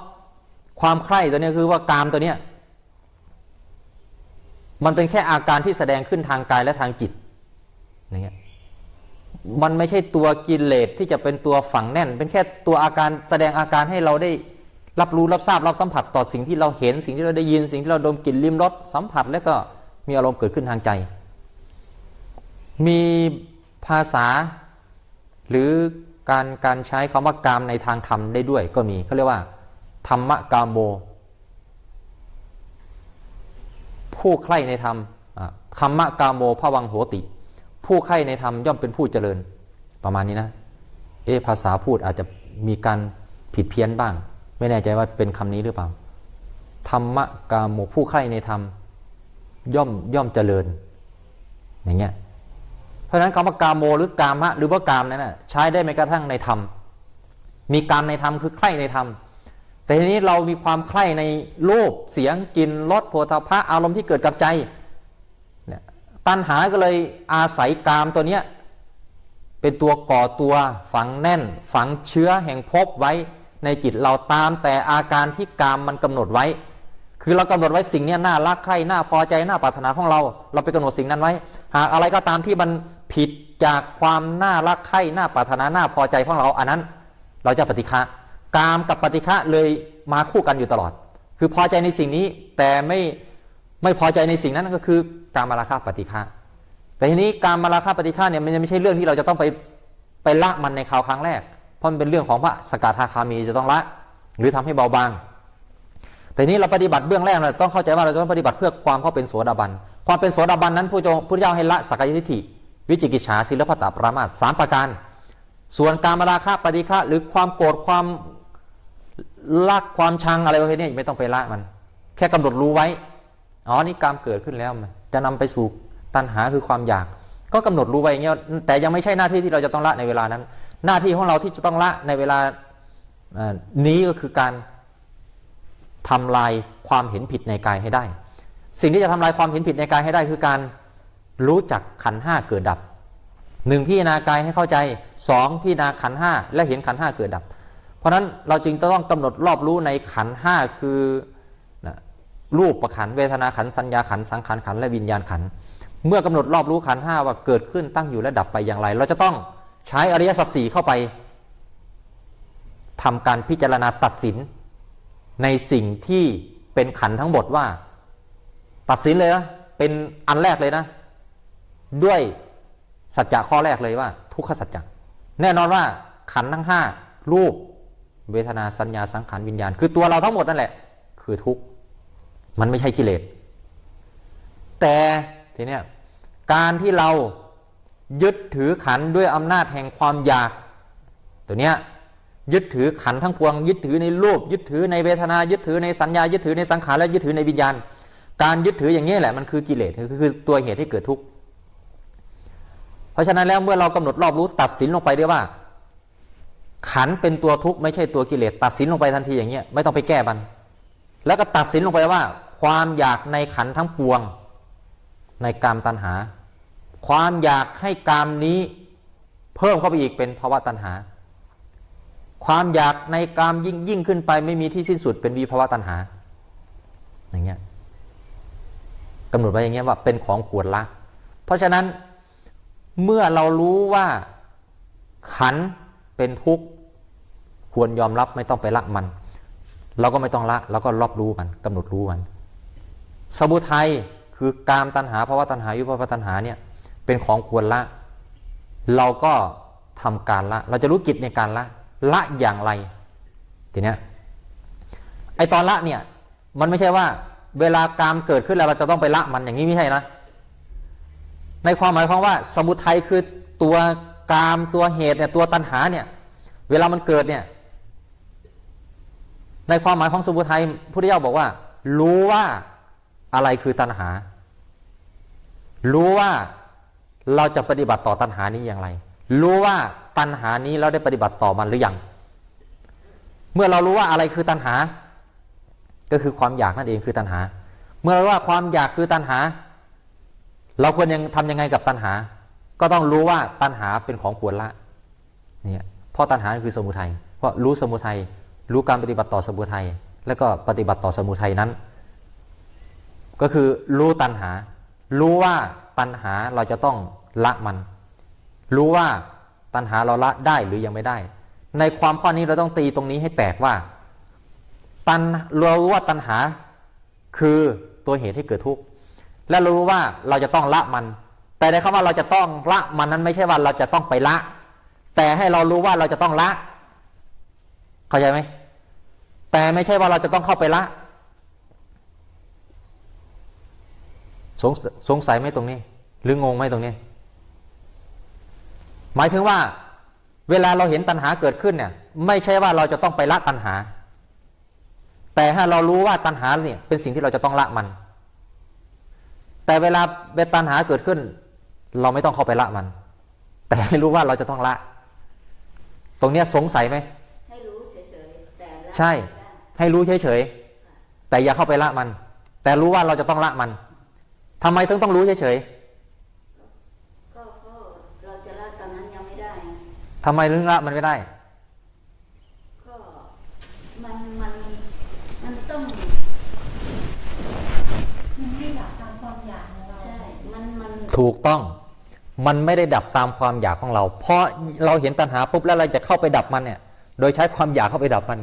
ความใคร่ตัวนี้คือว่ากามตัวเนี้ยมันเป็นแค่อาการที่แสดงขึ้นทางกายและทางจิตอย่างเงี้ยมันไม่ใช่ตัวกิเลสที่จะเป็นตัวฝังแน่น เป็นแค่ตัวอาการแสดงอาการให้เราได้รับรู้รับทราบรับสัมผัสต่อสิ่งที่เราเห็นสิ่งที่เราได้ยินสิ่งที่เราดมกลิ่นลิ้มรสสัมผัสแล้วก็ มีอารมณ์เกิดขึ้นทางใจ มีภาษาหรือการการใช้คำว่ากามในทางธรรมได้ด้วยก็มีเขาเรียกว่า ธรรมกามโม ผู้ใคร่ในธรรมธรรมะกาโมภวังโหติ ผู้ใคร่ในธรรมย่อมเป็นผู้เจริญประมาณนี้นะ เอภาษาพูดอาจจะมีการผิดเพี้ยนบ้าง ไม่แน่ใจว่าเป็นคำนี้หรือเปล่าธรรมะกาโมผู้ใคร่ในธรรม ย่อมย่อมเจริญ อย่างเงี้ยเพราะฉะนั้นคำว่ากาโมหรือกามะหรือว่ากามนั้นนะใช้ได้ไม่กระทั่งในธรรม มีกามในธรรมคือใคร่ในธรรม แต่ทีนี้เรามีความใคร่ในรูปเสียงกลิ่นรสโผฏฐะอารมณ์ที่เกิดกับใจตัณหาก็เลยอาศัยกามตัวเนี้ยเป็นตัวก่อตัวฝังแน่น ฝังเชื้อแห่งภพไว้ในจิตเราตามแต่อาการที่กามมันกำหนดไว้ คือเรากำหนดไว้สิ่งนี้น่ารักใคร่น่าพอใจน่าปรารถนาของเรา เราไปกำหนดสิ่งนั้นไว้ หากอะไรก็ตามที่มันผิดจากความน่ารักใคร่น่าปรารถนาน่าพอใจของเรา อันนั้น เราจะปฏิฆะกามกับปฏิฆะเลยมาคู่กันอยู่ตลอด คือพอใจในสิ่งนี้แต่ไม่ไม่พอใจในสิ่งนั้นก็คือการมาราคาปฏิฆะแต่ทีนี้การมาราคาปฏิฆะเนี่ยมันไม่ใช่เรื่องที่เราจะต้องไปไปละมันในคราวครั้งแรก เพราะมันเป็นเรื่องของพระสกทาคามีจะต้องละ หรือทำให้เบาบาง แต่นี้เราปฏิบัติเบื้องแรกเราต้องเข้าใจว่าเราต้องปฏิบัติเพื่อความเข้าเป็นโสดาบัน ความเป็นโสดาบันนั้นผู้เจ้าผู้เจ้าให้ละสักกายทิฏฐิวิจิกิจฉาศิลปตะปรามาสสามประการ ส่วนการมาราคะปฏิฆะหรือความโกรธความรักความชังอะไรประเภทนี้ไม่ต้องไปละมัน แค่กำหนดรู้ไว้อ๋อนี่กามเกิดขึ้นแล้วมันจะนำไปสู่ตัณหาคือความอยาก ก็กำหนดรู้ไว้อย่างเงี้ยแต่ยังไม่ใช่หน้าที่ที่เราจะต้องละในเวลานั้น หน้าที่ของเราที่จะต้องละในเวลานี้ก็คือการ ทำลายความเห็นผิดในกายให้ได้ สิ่งที่จะทำลายความเห็นผิดในกายให้ได้คือการรู้จักขันห้าเกิดดับหนึ่งพิจารณากายให้เข้าใจสองพิจารณาขันห้าและเห็นขันห้าเกิดดับ เพราะฉะนั้นเราจึงต้องกำหนดรอบรู้ในขันห้าคือนะรูปประขันเวทนาขันสัญญาขันสังขารขันและวิญญาณขันเมื่อกำหนดรอบรู้ขันห้าว่าเกิดขึ้นตั้งอยู่และดับไปอย่างไร เราจะต้องใช้อริยสัจสี่เข้าไปทำการพิจารณาตัดสิน ในสิ่งที่เป็นขันทั้งหมดว่า ตัดสินเลยนะเป็นอันแรกเลยนะ ด้วยสัจจะข้อแรกเลยว่า ทุกขสัจจะแน่นอนว่าขันทั้งห้ารูป เวทนาสัญญาสังขารวิญญาณ คือตัวเราทั้งหมดนั่นแหละ คือทุกข์มันไม่ใช่กิเลสแต่ทีเนี้ยการที่เรายึดถือขันด้วยอำนาจแห่งความอยาก ตัวเนี้ย ยึดถือขันทั้งปวง ยึดถือในรูปยึดถือในเวทนา ยึดถือในสัญญายึดถือในสังขารและยึดถือในวิญญาณ การยึดถืออย่างนี้แหละมันคือกิเลสคือตัวเหตุให้เกิดทุกข์เพราะฉะนั้นแล้วเมื่อเรากำหนดรอบรู้ตัดสินลงไปได้ว่า ขันเป็นตัวทุกข์ไม่ใช่ตัวกิเลสตัดสินลงไปทันทีอย่างเงี้ยไม่ต้องไปแก้มัน แล้วก็ตัดสินลงไปว่า ความอยากในขันทั้งปวง ในกามตัณหา ความอยากให้กามนี้เพิ่มเข้าไปอีกเป็นภาวะตัณหา ความอยากในกามยิ่งยิ่งขึ้นไปไม่มีที่สิ้นสุดเป็นวิภาวะตัณหา อย่างเงี้ยกำหนดไว้อย่างเงี้ยว่าเป็นของขวดละ เพราะฉะนั้นเมื่อเรารู้ว่าขันเป็นทุกข์ควรยอมรับไม่ต้องไปละมัน เราก็ไม่ต้องละเราก็รอบรู้มันกำหนดรู้มัน สมุทัยคือกามตัณหาภาวะตัณหายุภาวะตัณหาเนี่ยเป็นของควรละ เราก็ทำการละ เราจะรู้กิจในการละ ละอย่างไรทีเนี้ยไอตอนละเนี่ย มันไม่ใช่ว่า เวลากามเกิดขึ้นแล้วเราจะต้องไปละมันอย่างนี้ไม่ใช่นะ ในความหมายความว่า สมุทัยคือตัวกามตัวเหตุเนี่ยตัวตัณหาเนี่ย เวลามันเกิดเนี่ย ในความหมายของสมุทัยพุทธเจ้าบอกว่า รู้ว่าอะไรคือตัณหา รู้ว่าเราจะปฏิบัติต่อตัณหานี้อย่างไร รู้ว่า ตัณหานี้เราได้ปฏิบัติต่อมันหรือยัง เมื่อเรารู้ว่าอะไรคือตัณหา ก็คือความอยากนั่นเองคือตัณหา เมื่อเรารู้ว่าความอยากคือตัณหา เราควรยังทำยังไงกับตัณหา ก็ต้องรู้ว่าตัณหาเป็นของควรละเนี่ยเพราะตัณหาคือสมุทัยเพราะรู้สมุทัยรู้การปฏิบัติต่อสมุทัยแล้วก็ปฏิบัติต่อสมุทัยนั้น ก็คือรู้ตัณหา รู้ว่าตัณหาเราจะต้องละมัน รู้ว่า ตัณหาเราละได้หรือยังไม่ได้ ในความข้อนี้เราต้องตีตรงนี้ให้แตกว่า ตัณเรารู้ว่าตัณหาคือตัวเหตุให้เกิดทุกข์และเรารู้ว่าเราจะต้องละมัน แต่ในคำว่าเราจะต้องละมันนั้นไม่ใช่ว่าเราจะต้องไปละ แต่ให้เรารู้ว่าเราจะต้องละ เข้าใจไหมแต่ไม่ใช่ว่าเราจะต้องเข้าไปละ สงสงสัยไหมตรงนี้ หรืองงไหมตรงนี้ หมายถึงว่าเวลาเราเห็นตัณหาเกิดขึ้นเนี่ย ไม่ใช่ว่าเราจะต้องไปละตัณหา แต่ถ้าเรารู้ว่าตัณหาเนี่ยเป็นสิ่งที่เราจะต้องละมัน แต่เวลาเวตัณหาเกิดขึ้น เราไม่ต้องเข้าไปละมัน แต่ให้รู้ว่าเราจะต้องละ ตรงเนี้ยสงสัยไหมให้รู้เฉยๆแต่ละใช่ ให้รู้เฉยๆแต่อย่าเข้าไปละมัน แต่รู้ว่าเราจะต้องละมันทำไมถึงต้องรู้เฉย ทำไมถึงละมันไม่ได้ ก็มันมันมันต้องมันไม่อยากตามความอยากของเราใช่มันมันถูกต้อง มันไม่ได้ดับตามความอยากของเรา เพราะเราเห็นตัณหาปุ๊บแล้วเราจะเข้าไปดับมันเนี่ย โดยใช้ความอยากเข้าไปดับมัน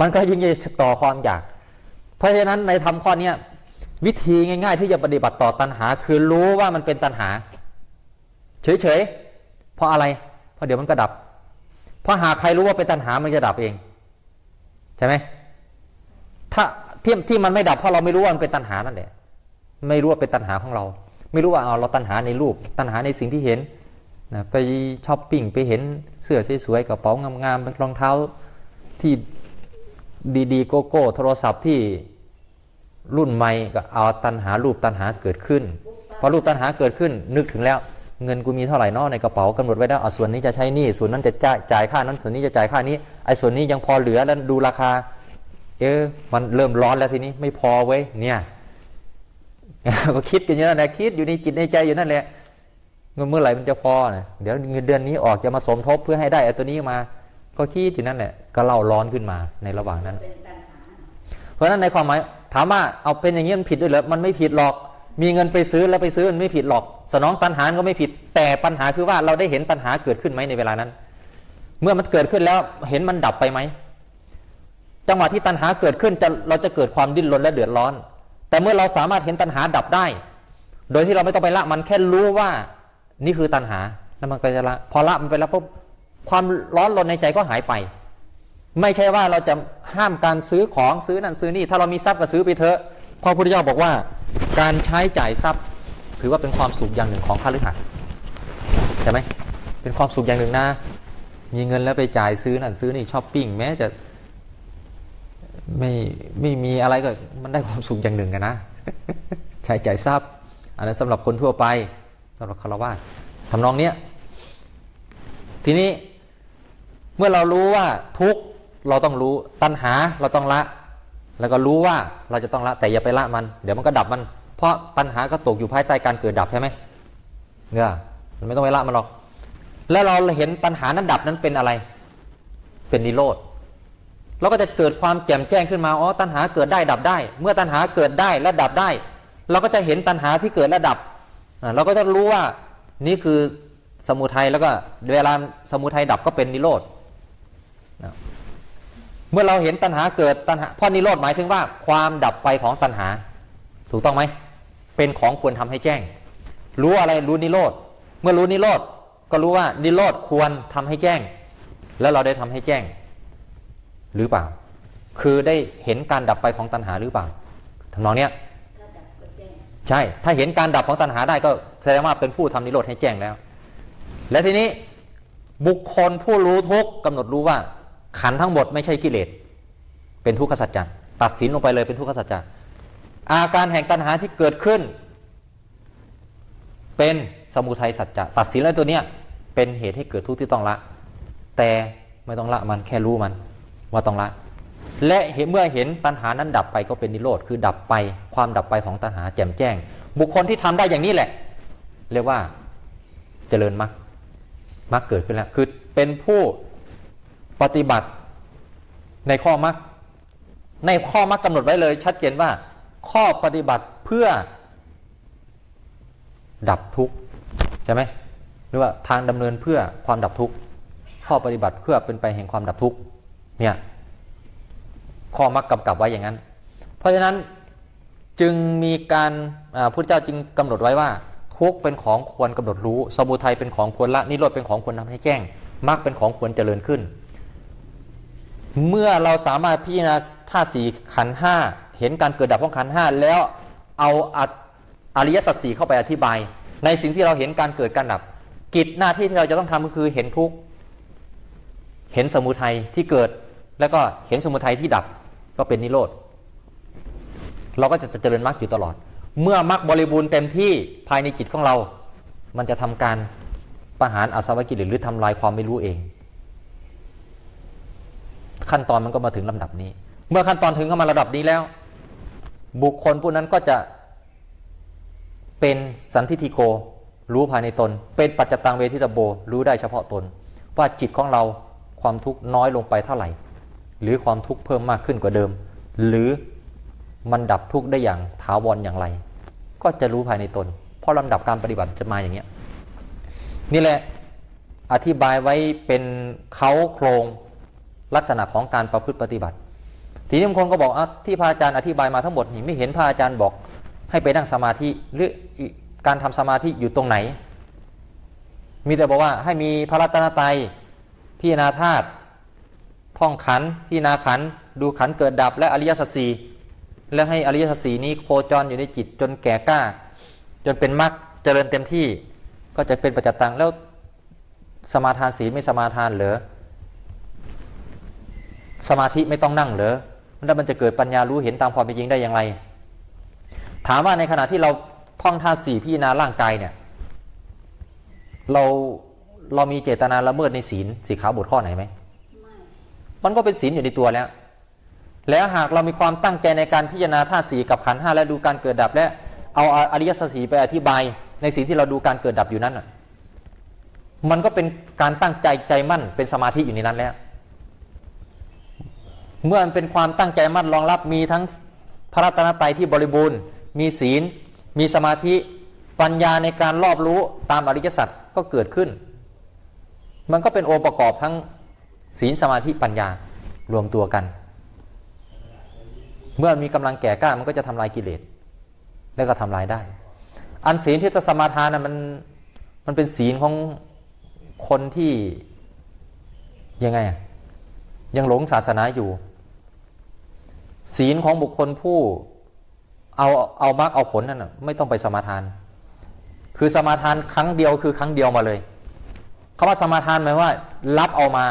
มันก็ยิ่งจะต่อความอยาก เพราะฉะนั้นในธรรมข้อเนี้ยวิธีง่าย ๆ ที่จะปฏิบัติต่อตัณหา คือรู้ว่ามันเป็นตัณหา เฉยๆเพราะอะไร เพราะเดี๋ยวมันก็ดับ เพราะหากใครรู้ว่าเป็นตัณหามันจะดับเอง ใช่ไหมถ้าที่ที่มันไม่ดับเพราะเราไม่รู้ว่ามันเป็นตัณหานั่นแหละ ไม่รู้ว่าเป็นตัณหาของเรา ไม่รู้ว่าเอาเราตัณหาในรูป ตัณหาในสิ่งที่เห็นนะไปช้อปปิ้งไปเห็นเสื้อสวยๆกระเป๋างามๆรองเท้าที่ดีๆโกโก้โทรศัพท์ที่รุ่นใหม่ก็เอาตัณหารูปตัณหาเกิดขึ้นพอรูปตัณหาเกิดขึ้นนึกถึงแล้ว เงินกูมีเท่าไหร่นอในกระเป๋ากำหนดไว้แล้วเอาส่วนนี้จะใช้นี่ส่วนนั้นจะจ่ายจ่ายค่านั้นส่วนนี้จะจ่ายค่านี้ไอ้ส่วนนี้ยังพอเหลือแล้วดูราคา เออมันเริ่มร้อนแล้วทีนี้ไม่พอเว้ยเนี่ยก็คิดกันอยู่นั่นแหละคิดอยู่ในจิตในใจอยู่นั่นแหละเมื่อเมื่อไหร่มันจะพอนะเดี๋ยวเงินเดือนนี้ออกจะมาสมทบเพื่อให้ได้ไอ้ตัวนี้มา ก็คิดอยู่นั่นแหละก็เล่าร้อนขึ้นมาในระหว่างนั้นเป็นตัณหาเพราะฉะนั้นในความหมายถามว่าเอาเป็นอย่างนี้มันผิดด้วยเหรอมันไม่ผิดหรอก มีเงินไปซื้อแล้วไปซื้อมันไม่ผิดหรอก สนองตัณหาก็ไม่ผิด แต่ปัญหาคือว่าเราได้เห็นตัณหาเกิดขึ้นไหมในเวลานั้น เมื่อมันเกิดขึ้นแล้วเห็นมันดับไปไหมจังหวะที่ตัณหาเกิดขึ้นจะเราจะเกิดความดิ้นรนและเดือดร้อน แต่เมื่อเราสามารถเห็นตัณหาดับได้ โดยที่เราไม่ต้องไปละมันแค่รู้ว่านี่คือตัณหาแล้วมันก็จะละ พอละมันไปแล้วปุ๊บความร้อนรนในใจก็หายไป ไม่ใช่ว่าเราจะห้ามการซื้อของซื้อนั่นซื้อนี่ ถ้าเรามีทรัพย์ก็ซื้อไปเถอะ พระพุทธเจ้าบอกว่า การใช้จ่ายทรัพย์ ถือว่าเป็นความสุขอย่างหนึ่งของข้าฤหัสถ์ใช่ไหมเป็นความสุขอย่างหนึ่งนะ มีเงินแล้วไปจ่ายซื้อนั่นซื้อนี่ช้อปปิ้งแม้จะไม่ไม่มีอะไรก็มันได้ความสุขอย่างหนึ่งกันนะใช้จ่ายทรัพย์ อันนั้นสำหรับคนทั่วไปสำหรับคารวะทำนองเนี้ยทีนี้เมื่อเรารู้ว่าทุกเราต้องรู้ตัณหาเราต้องละ แล้วก็รู้ว่าเราจะต้องละแต่อย่าไปละมัน เดี๋ยวมันก็ดับมัน เพราะตัณหาก็ตกอยู่ภายใต้การเกิดดับใช่ไหมเนี่ยมันไม่ต้องไปละมันหรอก แล้วเราเห็นตัณหานั้นดับนั้นเป็นอะไร เป็นนิโรธเราก็จะเกิดความแจ่มแจ้งขึ้นมาอ๋อตัณหาเกิดได้ดับได้ เมื่อตัณหาเกิดได้และดับได้ เราก็จะเห็นตัณหาที่เกิดและดับเราก็จะรู้ว่านี่คือสมุทัยแล้วก็เวลาสมุทัยดับก็เป็นนิโรธ เมื่อเราเห็นตัณหาเกิดตัณหาเพราะนิโรธหมายถึงว่า ความดับไปของตัณหา ถูกต้องไหมเป็นของควรทำให้แจ้ง รู้อะไรรู้นิโรธเมื่อรู้นิโรธก็รู้ว่านิโรธควรทำให้แจ้ง แล้วเราได้ทำให้แจ้ง หรือเปล่า คือได้เห็นการดับไปของตัณหาหรือเปล่าทำนองเนี้ยถ้าดับก็แจ้งใช่ ถ้าเห็นการดับของตัณหาได้ก็แสดงว่าเป็นผู้ทำนิโรธให้แจ้งแล้ว และทีนี้บุคคลผู้รู้ทุกข์กำหนดรู้ว่า ขันทั้งหมดไม่ใช่กิเลสเป็นทุกขสัจจะตัดสินลงไปเลยเป็นทุกขสัจจะอาการแห่งตัณหาที่เกิดขึ้น เป็นสมุทัยสัจจะตัดสินแล้วตัวเนี้ยเป็นเหตุให้เกิดทุกข์ที่ต้องละ แต่ไม่ต้องละมันแค่รู้มันว่าต้องละ และเห็นเมื่อเห็นตัณหานั้นดับไปก็เป็นนิโรธคือดับไปความดับไปของตัณหาแจ่มแจ้ง บุคคลที่ทำได้อย่างนี้แหละ เรียกว่าเจริญมรรคมรรคเกิดขึ้นแล้วคือเป็นผู้ ปฏิบัติในข้อมรรคในข้อมรรคกำหนดไว้เลย ชัดเจนว่า ข้อปฏิบัติเพื่อ ดับทุกข์ใช่ไหมหรือว่าทางดำเนินเพื่อความดับทุกข์ข้อปฏิบัติเพื่อเป็นไปแห่งความดับทุกข์เนี่ยข้อมักกำกับไว้อย่างนั้น เพราะฉะนั้นจึงมีการอ่าพุทธเจ้าจึงกำหนดไว้ว่า ทุกเป็นของควรกำหนดรู้ สมุทัยเป็นของควรละนิโรธเป็นของควรทำให้แจ้งมรรคเป็นของควรเจริญขึ้น เมื่อเราสามารถพิจารณาธาตุสี่ขันห้าเห็นการเกิดดับของขันห้าแล้วเอาอริยสัจสี่เข้าไปอธิบาย ในสิ่งที่เราเห็นการเกิดการดับ กิจหน้าที่ที่เราจะต้องทำก็คือเห็นทุกเห็นสมุทัยที่เกิดแล้วก็เห็นสมุทัยที่ดับก็เป็นนิโรธเราก็จะเจริญมรรคอยู่ตลอด เมื่อมรรคบริบูรณ์เต็มที่ภายในจิตของเรา มันจะทำการประหารอาสวะกิเลสหรือทำลายความไม่รู้เอง ขั้นตอนมันก็มาถึงลำดับนี้ เมื่อขั้นตอนถึงเข้ามาระดับนี้แล้ว บุคคลผู้นั้นก็จะเป็นสันทิฏฐิโก รู้ภายในตน เป็นปัจจตังเวทิตโบ รู้ได้เฉพาะตน ว่าจิตของเราความทุกข์น้อยลงไปเท่าไหร่ หรือความทุกข์เพิ่มมากขึ้นกว่าเดิม หรือมันดับทุกข์ได้อย่างถาวรอย่างไร ก็จะรู้ภายในตน เพราะลำดับการปฏิบัติจะมาอย่างนี้นี่แหละอธิบายไว้เป็นเขาโครง ลักษณะของการประพฤติปฏิบัติ ทีนี้บางคนก็บอกอที่พระอาจารย์อธิบายมาทั้งหมดนี่ไม่เห็นพระอาจารย์บอก ให้ไปนั่งสมาธิหรือการทำสมาธิอยู่ตรงไหน มีแต่บอกว่าให้มีพระรัตนตรัยพิจารณาธาตุท่องขันพิจารณาขันดูขันเกิดดับและอริยสัจสี่แล้วให้อริยสัจสี่นี้โคจรอยู่ในจิตจนแก่กล้า จนเป็นมรรคเจริญเต็มที่ก็จะเป็นปัจจตังแล้วสมาทานศีลไม่สมาทานเหรอ สมาธิไม่ต้องนั่งเหรอแล้วมันจะเกิดปัญญารู้เห็นตามความเป็นจริงได้อย่างไร ถามว่าในขณะที่เราท่องท่าสี่พิจารณาร่างกายเนี่ย เราเรามีเจตนาละเมิดในศีลสีขาวบทข้อไหนไหมไม่มันก็เป็นศีลอยู่ในตัวแล้ว แล้วหากเรามีความตั้งใจในการพิจารณาธาตุสีกับขันธ์ห้าและดูการเกิดดับและเอาอริยสัจสีไปอธิบาย ในสิ่งที่เราดูการเกิดดับอยู่นั้นมันก็เป็นการตั้งใจใจมั่นเป็นสมาธิอยู่ในนั้นแล้ว เมื่อมันเป็นความตั้งใจมั่นรองรับมีทั้งพระรัตนตรัยที่บริบูรณ์ มีศีล มีสมาธิปัญญาในการรอบรู้ตามอริยสัจก็เกิดขึ้น มันก็เป็นองค์ประกอบทั้งศีลสมาธิปัญญารวมตัวกัน เมื่อมีกำลังแก่กล้ามันก็จะทำลายกิเลสแล้วก็ทำลายได้ อันศีลที่จะสมาทานนะมันมันเป็นศีลของคนที่ยังไงอะยังหลงศาสนาอยู่ ศีลของบุคคลผู้เอาเอามรรคเอาผลนั่นนะไม่ต้องไปสมาทาน คือสมาทานครั้งเดียวคือครั้งเดียวมาเลยคำว่าสมาทานหมายว่า รับเอามา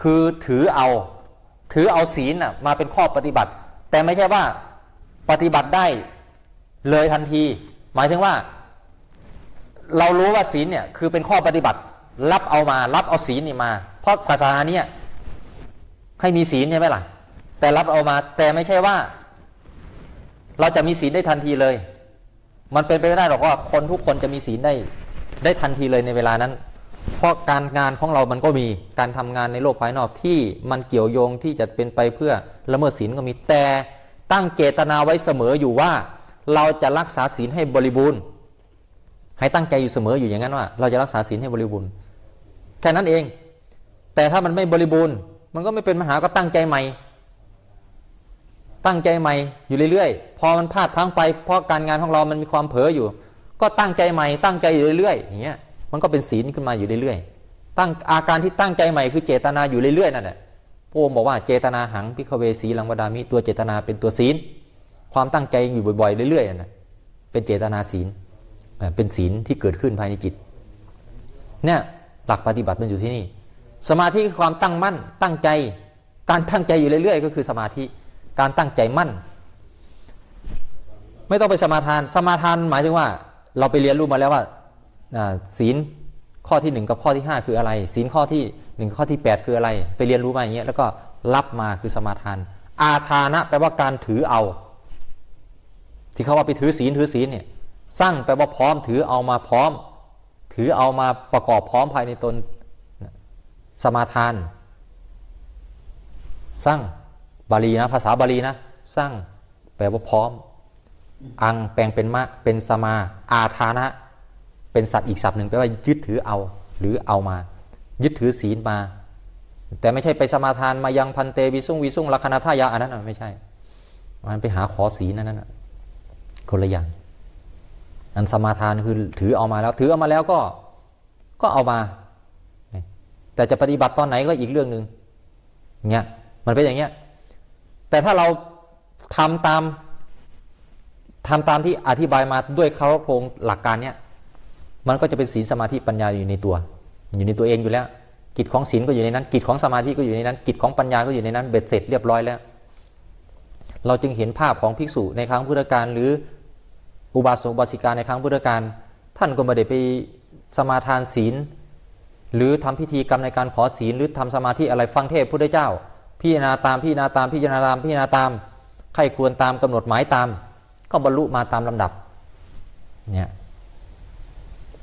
คือถือเอา ถือเอาศีลน่ะมาเป็นข้อปฏิบัติ แต่ไม่ใช่ว่าปฏิบัติได้เลยทันที หมายถึงว่า เรารู้ว่าศีลเนี่ยคือเป็นข้อปฏิบัติ รับเอามา รับเอาศีลนี่มา เพราะศาสนาเนี่ยให้มีศีลใช่ไหมล่ะ แต่รับเอามา แต่ไม่ใช่ว่า เราจะมีศีลได้ทันทีเลย มันเป็นไปไม่ได้หรอกว่าคนทุกคนจะมีศีลได้ได้ทันทีเลยในเวลานั้น เพราะการงานของเรามันก็มีการทำงานในโลกภายนอกที่มันเกี่ยวโยงที่จะเป็นไปเพื่อละเมิดศีลก็มีแต่ตั้งเจตนาไว้เสมออยู่ว่า เราจะรักษาศีลให้บริบูรณ์ ให้ตั้งใจอยู่เสมออยู่อย่างนั้นว่า เราจะรักษาศีลให้บริบูรณ์แค่นั้นเอง แต่ถ้ามันไม่บริบูรณ์ มันก็ไม่เป็นปัญหาก็ตั้งใจใหม่ ตั้งใจใหม่อยู่เรื่อยๆ พอมันพลาดพังไป เพราะการงานของเรามันมีความเผลออยู่ ก็ตั้งใจใหม่ ตั้งใจอยู่เรื่อยๆ อย่างเงี้ย มันก็เป็นศีลขึ้นมาอยู่เรื่อยๆ ตั้งอาการที่ตั้งใจใหม่คือเจตนาอยู่เรื่อยๆนั่นแหละพระองค์บอกว่าเจตนาหังพิคเวสีลังวดามิตัวเจตนาเป็นตัวศีล ความตั้งใจอยู่บ่อยๆ เรื่อยๆนั่นนะเป็นเจตนาศีล เป็นศีลที่เกิดขึ้นภายในจิต เนี่ยหลักปฏิบัติมันอยู่ที่นี่ สมาธิคือความตั้งมั่น ตั้งใจ การตั้งใจอยู่เรื่อยๆ ก็คือสมาธิ การตั้งใจมั่น ไม่ต้องไปสมาทาน สมาทานหมายถึงว่า เราไปเรียนรู้มาแล้วว่าศีลข้อที่หนึ่งกับข้อที่ห้าคืออะไร ศีลข้อที่หนึ่งข้อที่แปดคืออะไร ไปเรียนรู้มาอย่างเงี้ยแล้วก็รับมาคือสมาทาน อาทานะแปลว่าการถือเอา ที่เขาว่าไปถือศีลถือศีลเนี่ยสร้างแปลว่าพร้อมถือเอามาพร้อม ถือเอามาประกอบพร้อมภายในตนสมาทานสร้าง บาลีนะภาษาบาลีนะสร้างแปลว่าพร้อม อังแปลงเป็นมะเป็นสมา อาทานะ เป็นสัตว์อีกศัพท์หนึ่งแปลว่ายึดถือเอาหรือเอามา ยึดถือศีลมา แต่ไม่ใช่ไปสมาทานมายังพันเตวิสุงวิสุงลัคนาทายาอันนั้นไม่ใช่มันไปหาขอศีลนั่นน่ะคนละอย่างอันสมาทานคือถือเอามาแล้ว ถือเอามาแล้วก็ก็เอามา แต่จะปฏิบัติตอนไหนก็อีกเรื่องหนึ่งเงี้ยมันเป็นอย่างเงี้ย แต่ถ้าเราทำตามทำตามที่อธิบายมาด้วยเขาโครงหลักการเนี้ยมันก็จะเป็นศีลสมาธิปัญญาอยู่ในตัว อยู่ในตัวเองอยู่แล้ว กิจของศีลก็อยู่ในนั้น กิจของสมาธิก็อยู่ในนั้น กิจของปัญญาก็อยู่ในนั้นเบ็ดเสร็จเรียบร้อยแล้ว เราจึงเห็นภาพของภิกษุในครั้งพุทธกาลหรืออุบาสกอุบาสิกาในครั้งพุทธกาลท่านก็ไม่ได้ไปสมาทานศีล หรือทำพิธีกรรมในการขอศีลหรือทำสมาธิอะไรฟังเทศพุทธเจ้า พิจารณาตามพิจารณาตามพิจารณาตามพิจารณาตามใครควรตามกำหนดหมายตาม ก็บรรลุมาตามลำดับเนี่ย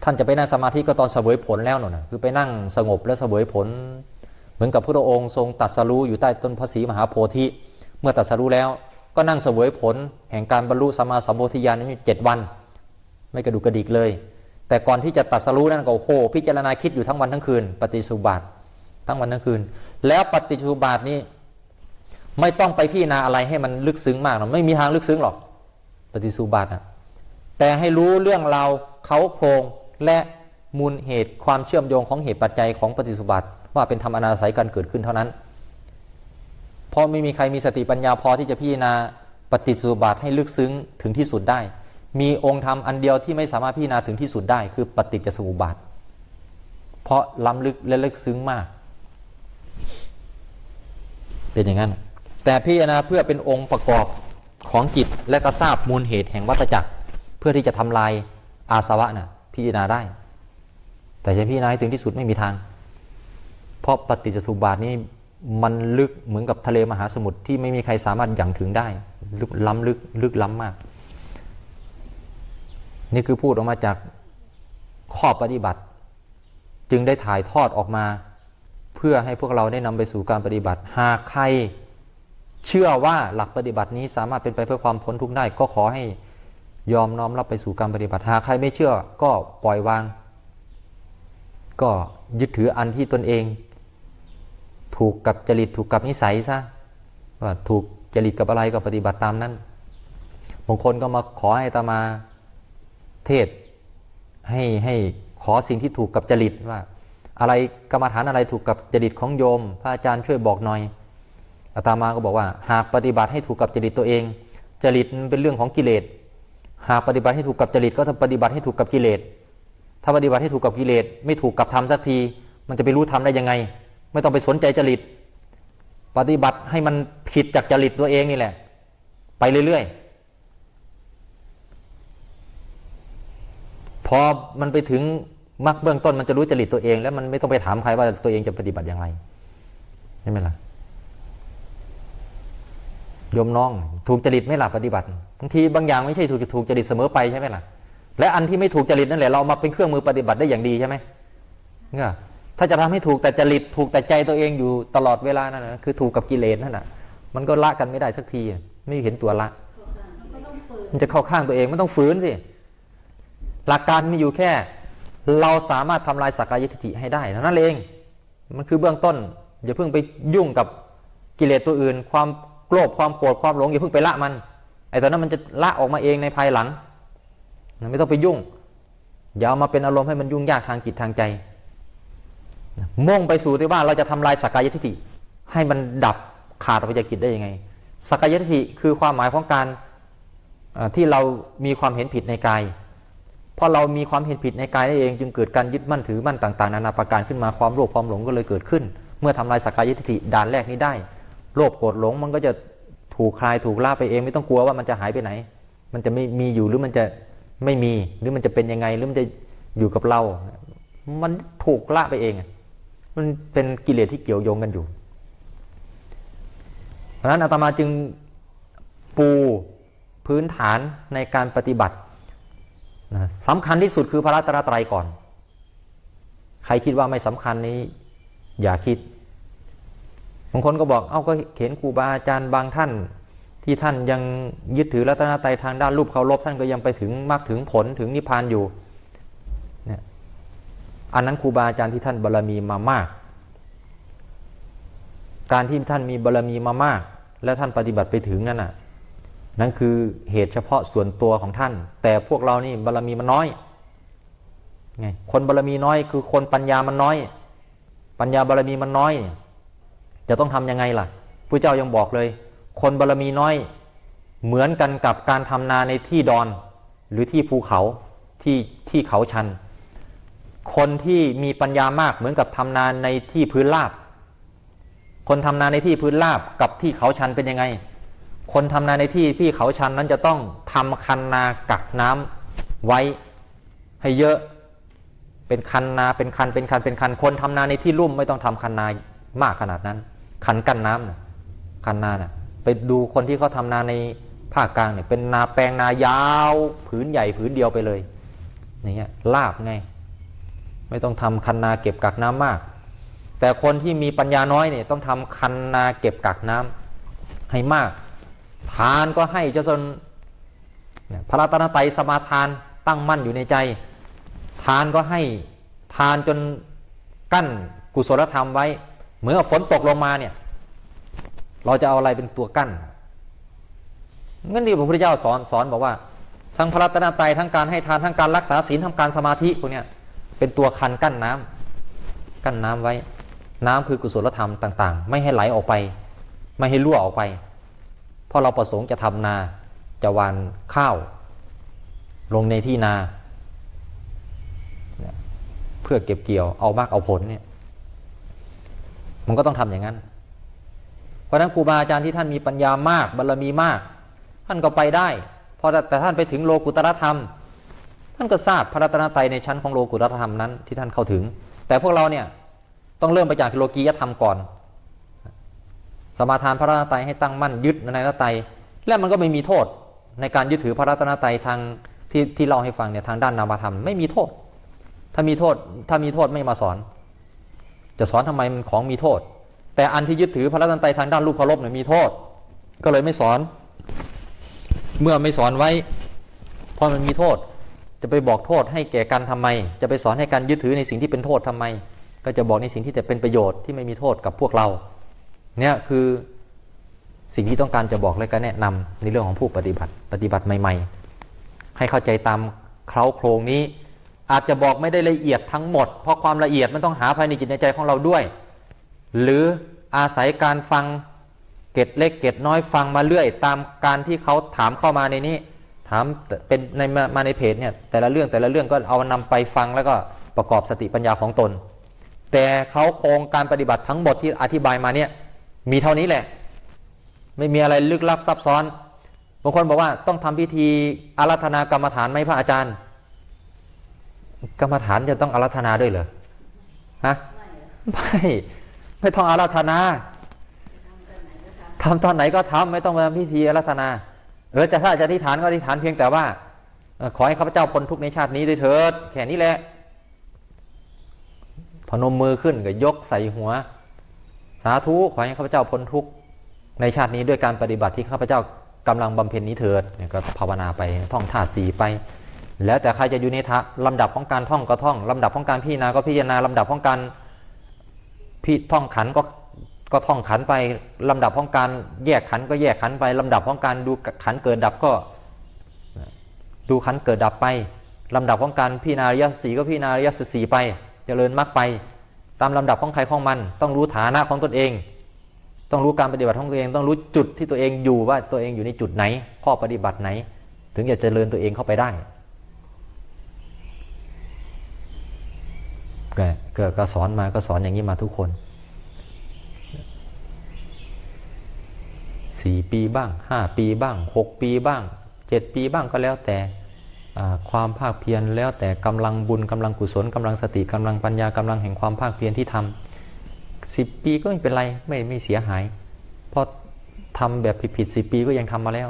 ท่านจะไปนั่งสมาธิก็ตอนเสวยผลแล้วหน่นะคือไปนั่งสงบและเสวยผล เหมือนกับพระองค์ทรงตัดสรู้อยู่ใต้ต้นพระศรีมหาโพธิ เมื่อตัดสรู้แล้ว ก็นั่งเสวยผล แห่งการบรรลุสัมมาสัมโพธิญาณนี้เจ็ดวัน ไม่กระดุกกระดิกเลย แต่ก่อนที่จะตัดสรู้นั้นก็โหพิจารณาคิดอยู่ทั้งวันทั้งคืน ปฏิสุบาททั้งวันทั้งคืน แล้วปฏิสุบาทนี้ ไม่ต้องไปพิจารณาอะไรให้มันลึกซึ้งมากหรอกไม่มีทางลึกซึ้งหรอก ปฏิสุบาทนะแต่ให้รู้เรื่องเราเขาโครงและมูลเหตุความเชื่อมโยงของเหตุปัจจัยของปฏิสุบาทว่าเป็นธรรมอนาศัยการเกิดขึ้นเท่านั้นเพราะไม่มีใครมีสติปัญญาพอที่จะพิจารณาปฏิสุบาทให้ลึกซึ้งถึงที่สุดได้ มีองค์ธรรมอันเดียวที่ไม่สามารถพิจารณาถึงที่สุดได้ คือปฏิจจสมุปบาท เพราะล้ำลึกและลึกซึ้งมาก เป็นอย่างนั้น แต่พิจารณาเพื่อเป็นองค์ประกอบของจิตและก็ทราบมูลเหตุแห่งวัฏจักร เพื่อที่จะทำลายอาสวะนะ่ะพิจารณาได้ แต่จะพิจารณาถึงที่สุดไม่มีทาง เพราะปฏิจจสุบาทนี้มันลึกเหมือนกับทะเลมหาสมุทรที่ไม่มีใครสามารถอย่งถึงได้ลึกล้ำลึกลึกล้ำมาก นี่คือพูดออกมาจากข้อปฏิบัติ จึงได้ถ่ายทอดออกมา พื่อให้พวกเราได้นำไปสู่การปฏิบัติ หากใครเชื่อว่าหลักปฏิบัตินี้สามารถเป็นไปเพื่อความพ้นทุกข์ได้ก็ขอให้ยอมน้อมรับไปสู่การปฏิบัติหากใครไม่เชื่อก็ปล่อยวาง ก็ยึดถืออันที่ตนเอง ถูกกับจริตถูกกับนิสัยซะว่าถูกจริตกับอะไรก็ปฏิบัติตามนั้นบางคนก็มาขอให้อามาเทศให้ให้ขอสิ่งที่ถูกกับจริตว่า อะไรกรรมฐานอะไรถูกกับจริตของโยม พระอาจารย์ช่วยบอกหน่อยอาตมาก็บอกว่า หากปฏิบัติให้ถูกกับจริตตัวเอง จริตเป็นเรื่องของกิเลส หากปฏิบัติให้ถูกกับจริตก็ต้องปฏิบัติให้ถูกกับกิเลส ถ้าปฏิบัติให้ถูกกับกิเลส ไม่ถูกกับธรรมสักที มันจะไปรู้ธรรมได้ยังไง ไม่ต้องไปสนใจจริต ปฏิบัติให้มันผิดจากจริตตัวเองนี่แหละ ไปเรื่อยๆ พอมันไปถึง มรรคเบื้องต้นมันจะรู้จริตตัวเอง แล้วมันไม่ต้องไปถามใครว่าตัวเองจะปฏิบัติอย่างไรใช่ไหมล่ะยมน้อง ถูกจริตไม่หล่ะปฏิบัติบางทีบางอย่างไม่ใช่ถูกถูกจริตเสมอไปใช่ไหมล่ะและอันที่ไม่ถูกจริตนั่นแหละเรามาเป็นเครื่องมือปฏิบัติได้อย่างดีใช่ไหมเนี่ยถ้าจะทำให้ถูกแต่จริตถูกแต่ใจตัวเองอยู่ตลอดเวลานั่นนะคือถูกกับกิเลสนั่นแหะมันก็ละกันไม่ได้สักทีไม่เห็นตัวละ มันจะเข้าข้างตัวเองมันต้องฝืนสิหลักการมีอยู่แค่ เราสามารถทำลายสักกายทิฏฐิให้ได้เท่านั้นเอง มันคือเบื้องต้นอย่าเพิ่งไปยุ่งกับกิเลสตัวอื่น ความโกรธความโกรธความหลงอย่าเพิ่งไปละมันไอ้ตอนนั้นมันจะละออกมาเองในภายหลังไม่ต้องไปยุ่งอย่าเอามาเป็นอารมณ์ให้มันยุ่งยากทางจิตทางใจ มุ่งไปสู่ที่ว่าเราจะทำลายสักกายทิฏฐิให้มันดับขาดออกไปจากจิตได้ยังไงสักกายทิฏฐิคือความหมายของการที่เรามีความเห็นผิดในกาย เพราะเรามีความเห็นผิดในกายนั่นเองจึงเกิดการยึดมั่นถือมั่นต่าง ๆ นานาประการขึ้นมาความโลภความหลงก็เลยเกิดขึ้น เมื่อทำลายสักกายทิฏฐิด่านแรกนี้ได้ โลภโกรธหลงมันก็จะถูกคลายถูกล่าไปเองไม่ต้องกลัวว่ามันจะหายไปไหน มันจะไม่มีอยู่หรือมันจะไม่มีหรือมันจะเป็นยังไงหรือมันจะอยู่กับเรา มันถูกละไปเอง มันเป็นกิเลสที่เกี่ยวโยงกันอยู่ เพราะนั้นอาตมาจึงปูพื้นฐานในการปฏิบัติ นะสำคัญที่สุดคือพระรัตนตรัยก่อน ใครคิดว่าไม่สำคัญนี้ อย่าคิดบางคนก็บอกเอ้าก็เห็นครูบาอาจารย์บางท่าน ที่ท่านยังยึดถือรัตนตรัยทางด้านรูปเคารพท่านก็ยังไปถึงมรรคถึงผลถึงนิพพานอยู่เนี่ยอันนั้นครูบาอาจารย์ที่ท่านบารมีมามาก การที่ท่านมีบารมีมามาก และท่านปฏิบัติไปถึงนั่นน่ะ นั่นคือเหตุเฉพาะส่วนตัวของท่าน แต่พวกเรานี่บารมีมันน้อยไงคนบารมีน้อย คือคนปัญญามันน้อย ปัญญาบารมีมันน้อย จะต้องทำยังไงล่ะพระเจ้ายังบอกเลย คนบารมีน้อย เหมือนกันกับการทำนาในที่ดอน หรือที่ภูเขาที่ที่เขาชัน คนที่มีปัญญามากเหมือนกับทำนาในที่พื้นราบ คนทำนาในที่พื้นราบกับที่เขาชันเป็นยังไง คนทำนาในที่ที่เขาชันนั้นจะต้องทำคันนากักน้ำไว้ให้เยอะเป็นคันนาเป็นคันเป็นคันเป็นคันคนทำนาในที่ลุ่มไม่ต้องทำคันนามากขนาดนั้น คันกันน้ำนะคันนาน่ะไปดูคนที่เขาทำนาในภาคกลางเนี่ยเป็นนาแปลงนายาวผืนใหญ่ผืนเดียวไปเลยอย่างเงี้ยลาบไง ไม่ต้องทำคันนาเก็บกักน้ำมาก แต่คนที่มีปัญญาน้อยเนี่ยต้องทำคันนาเก็บกักน้ำให้มาก ทานก็ให้จนเนี่ยพระรัตนตรัยสมาทานตั้งมั่นอยู่ในใจ ทานก็ให้ทานจนกั้นกุศลธรรมไว้ เหมือนกับฝนตกลงมาเนี่ยเราจะเอาอะไรเป็นตัวกั้นงั้นที่พระพุทธเจ้าสอนสอนบอกว่า ทั้งพระรัตนตรัยทั้งการให้ทานทั้งการรักษาศีลทั้งการสมาธิพวกเนี้ยเป็นตัวคันกั้นน้ำกั้นน้ำไว้ น้ำคือกุศลธรรมต่าง ๆ ไม่ให้ไหลออกไป ไม่ให้รั่วออกไป เพราะเราประสงค์จะทำนาจะหวานข้าว ลงในที่นา เพื่อเก็บเกี่ยวเอามากเอาผลเนี่ยมันก็ต้องทำอย่างนั้น เพราะฉะนั้นครูบาอาจารย์ที่ท่านมีปัญญามากบารรมีมาก ท่านก็ไปได้พอแต่แต่ท่านไปถึงโลกุตรธรรม ท่านก็ทราบพระรัตนตรัยในชั้นของโลกุตรธรรมนั้นที่ท่านเข้าถึง แต่พวกเราเนี่ยต้องเริ่มไปจากโลกียธรรมก่อน สมาทานพระรัตนตรัยให้ตั้งมั่นยึดในรัตนตรัยและมันก็ไม่มีโทษในการยึดถือพระรัตนตรัยทางที่ที่เล่าให้ฟังเนี่ยทางด้านนามธรรมไม่มีโทษ ถ้ามีโทษถ้ามีโทษไม่มาสอน จะสอนทำไมมันของมีโทษ แต่อันที่ยึดถือพระรัตนตรัยทางด้านรูปเคารพเนี่ยมีโทษ ก็เลยไม่สอน เมื่อไม่สอนไว้เพราะมันมีโทษ จะไปบอกโทษให้แก่กันทำไม จะไปสอนให้การยึดถือในสิ่งที่เป็นโทษทำไม ก็จะบอกในสิ่งที่จะเป็นประโยชน์ที่ไม่มีโทษกับพวกเรา เนี่ยคือสิ่งที่ต้องการจะบอกและก็แนะนำในเรื่องของผู้ปฏิบัติปฏิบัติใหม่ ๆ ให้เข้าใจตามเคล้าโครงนี้ อาจจะบอกไม่ได้ละเอียดทั้งหมด เพราะความละเอียดมันต้องหาภายในจิตในใจของเราด้วย หรืออาศัยการฟังเกตเล็กเกตน้อยฟังมาเรื่อย ตามการที่เขาถามเข้ามาในนี้ ถามเป็นในมามาในเพจเนี่ยแต่ละเรื่องแต่ละเรื่องก็เอานำไปฟังแล้วก็ประกอบสติปัญญาของตน แต่เขาโครงการปฏิบัติทั้งหมดที่อธิบายมาเนี่ย มีเท่านี้แหละ ไม่มีอะไรลึกลับซับซ้อนบางคนบอกว่าต้องทำพิธีอารัธนากรรมฐานไหมพระอาจารย์ กรรมฐานจะต้องอารัธนาด้วยเหรอฮะไม่ไม่ไม่ต้องอาราธนาทำตอนไหนก็ททำไม่ต้องมาทำพิธีอาราธนาเออจะถ้าจะอธิษฐานก็อธิษฐานเพียงแต่ว่าขอให้ข้าพเจ้าพ้นทุกในชาตินี้ด้วยเถิดแค่นี้แหละพนมมือขึ้นก็ยกใส่หัว สาธุขอให้ข้าพเจ้าพ้นทุกข์ในชาตินี้ด้วยการปฏิบัติที่ข้าพเจ้ากำลังบำเพ็ญนี้เถิดเนี่ยก็ภาวนาไปท่องธาตุสีไป แล้วแต่ใครจะอยู่ในทะลำดับของการท่องก็ท่องลำดับของการพิจารณาก็พิจารณาลำดับของการพี่ท่องขันก็ก็ท่องขันไปลำดับของการแยกขันก็แยกขันไปลำดับของการดูขันเกิดดับก็ ดูขันเกิดดับไปลำดับของการพิจารณาริยสัจสีก็พิจารณาริยสัจสีไป เจริญมรรคไป ตามลำดับของใครของมัน ต้องรู้ฐานะของตนเอง ต้องรู้การปฏิบัติของตัวเอง ต้องรู้จุดที่ตัวเองอยู่ว่าตัวเองอยู่ในจุดไหน ข้อปฏิบัติไหน ถึงจะเจริญตัวเองเข้าไปได้ก็ก็สอนมาก็สอนอย่างนี้มาทุกคนสี่ปีบ้างห้าปีบ้างหกปีบ้างเจ็ดปีบ้างก็แล้วแต่ ความภาคเพียรแล้วแต่กำลังบุญกำลังกุศลกำลังสติกำลังปัญญากำลังแห่งความภาคเพียรที่ทำสิบปีก็ไม่เป็นไรไม่ไม่เสียหายเพราะทำแบบผิดๆสิปีก็ยังทำมาแล้ว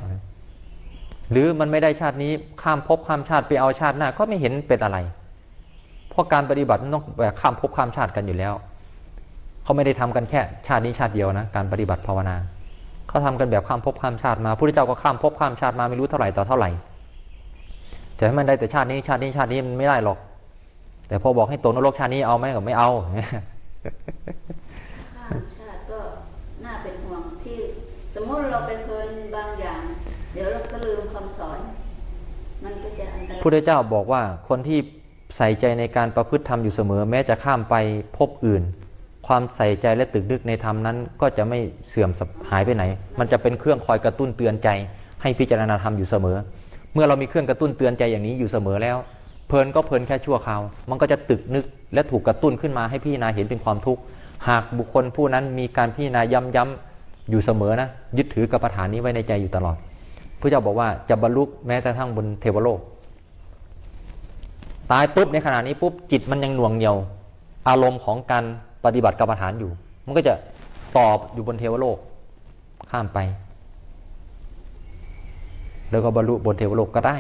หรือมันไม่ได้ชาตินี้ข้ามภพข้ามชาติไปเอาชาติหน้าก็ไม่เห็นเป็นอะไร เพราะการปฏิบัติมันต้องแบบข้ามภพข้ามชาติกันอยู่แล้วเขาไม่ได้ทำกันแค่ชาตินี้ชาติเดียวนะการปฏิบัติภาวนาเขาทำกันแบบข้ามภพข้ามชาติมาพระพุทธเจ้าก็ข้ามภพข้ามชาติมาไม่รู้เท่าไหร่ต่อเท่าไหร่ จะให้มันได้แต่ชาตินี้ชาตินี้ชาตินี้มันไม่ได้หรอก แต่พอบอกให้ตกนรกชาตินี้เอาไหมก็ไม่เอาข้ามชาติก็น่าเป็นห่วงที่ สมมติเราไปเพลินบางอย่าง เดี๋ยวเราก็ลืมคำสอน มันก็จะอันตรายพุทธเจ้าบอกว่าคนที่ใส่ใจในการประพฤติธรรมอยู่เสมอ แม้จะข้ามไปภพอื่น ความใส่ใจและตึกนึกในธรรมนั้น ก็จะไม่เสื่อมสหายไปไหน มันจะเป็นเครื่องคอยกระตุ้นเตือนใจ ให้พิจารณาธรรมอยู่เสมอ เมื่อเรามีเครื่องกระตุ้นเตือนใจอย่างนี้อยู่เสมอแล้ว เพลินก็เพลินแค่ชั่วคราว มันก็จะตึกนึกและถูกกระตุ้นขึ้นมาให้พิจารณาเห็นเป็นความทุกข์ หากบุคคลผู้นั้นมีการพิจารณาย้ำอยู่เสมอนะ ยึดถือกับปัญหานี้ไว้ในใจอยู่ตลอดพระเจ้าบอกว่าจะบรรลุแม้แต่ทั้งบนเทวโลก ตายปุ๊บในขณะนี้ปุ๊บจิตมันยังหน่วงเหนียว อารมณ์ของการปฏิบัติกรรมฐานอยู่ มันก็จะตอบอยู่บนเทวโลกข้ามไป แล้วก็บรรลุบนเทวโลกก็ได้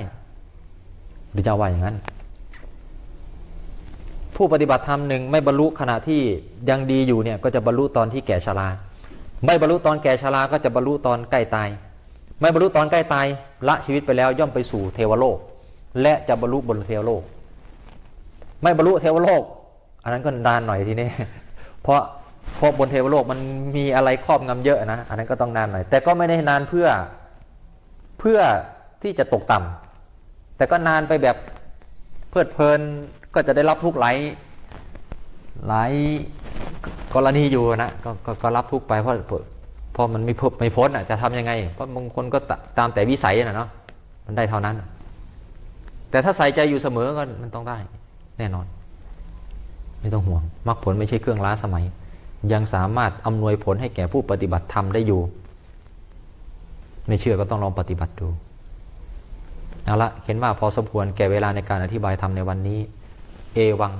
หรือจะว่าอย่างนั้น ผู้ปฏิบัติธรรมหนึ่งไม่บรรลุขณะที่ยังดีอยู่เนี่ยก็จะบรรลุตอนที่แก่ชรา ไม่บรรลุตอนแก่ชราก็จะบรรลุตอนใกล้ตาย ไม่บรรลุตอนใกล้ตายละชีวิตไปแล้วย่อมไปสู่เทวโลก และจะบรรลุบนเทวโลก ไม่บรรลุเทวโลก อันนั้นก็นานหน่อยทีนี้ เพราะเพราะบนเทวโลกมันมีอะไรครอบงำเยอะนะ อันนั้นก็ต้องนานหน่อย แต่ก็ไม่ได้นานเพื่อ เพื่อที่จะตกต่ำแต่ก็นานไปแบบเพลิดเพลินก็จะได้รับทุกข์หลายหลายกรณีอยู่นะกก็ก็รับทุกไปเพราะเพราะมันไม่พ้นไม่พ้นอะจะทำยังไง เพราะบางคนก็ตตามแต่วิสัยนะเนาะมันได้เท่านั้น แต่ถ้าใส่ใจอยู่เสมอก็มันต้องได้ แน่นอน ไม่ต้องห่วงมรรคผลไม่ใช่เครื่องล้าสมัย ยังสามารถอำนวยผลให้แก่ผู้ปฏิบัติธรรมได้อยู่ ไม่เชื่อก็ต้องลองปฏิบัติดูเอาละเห็นว่าพอสมควรแก่เวลาในการอธิบายธรรมในวันนี้ เอวัง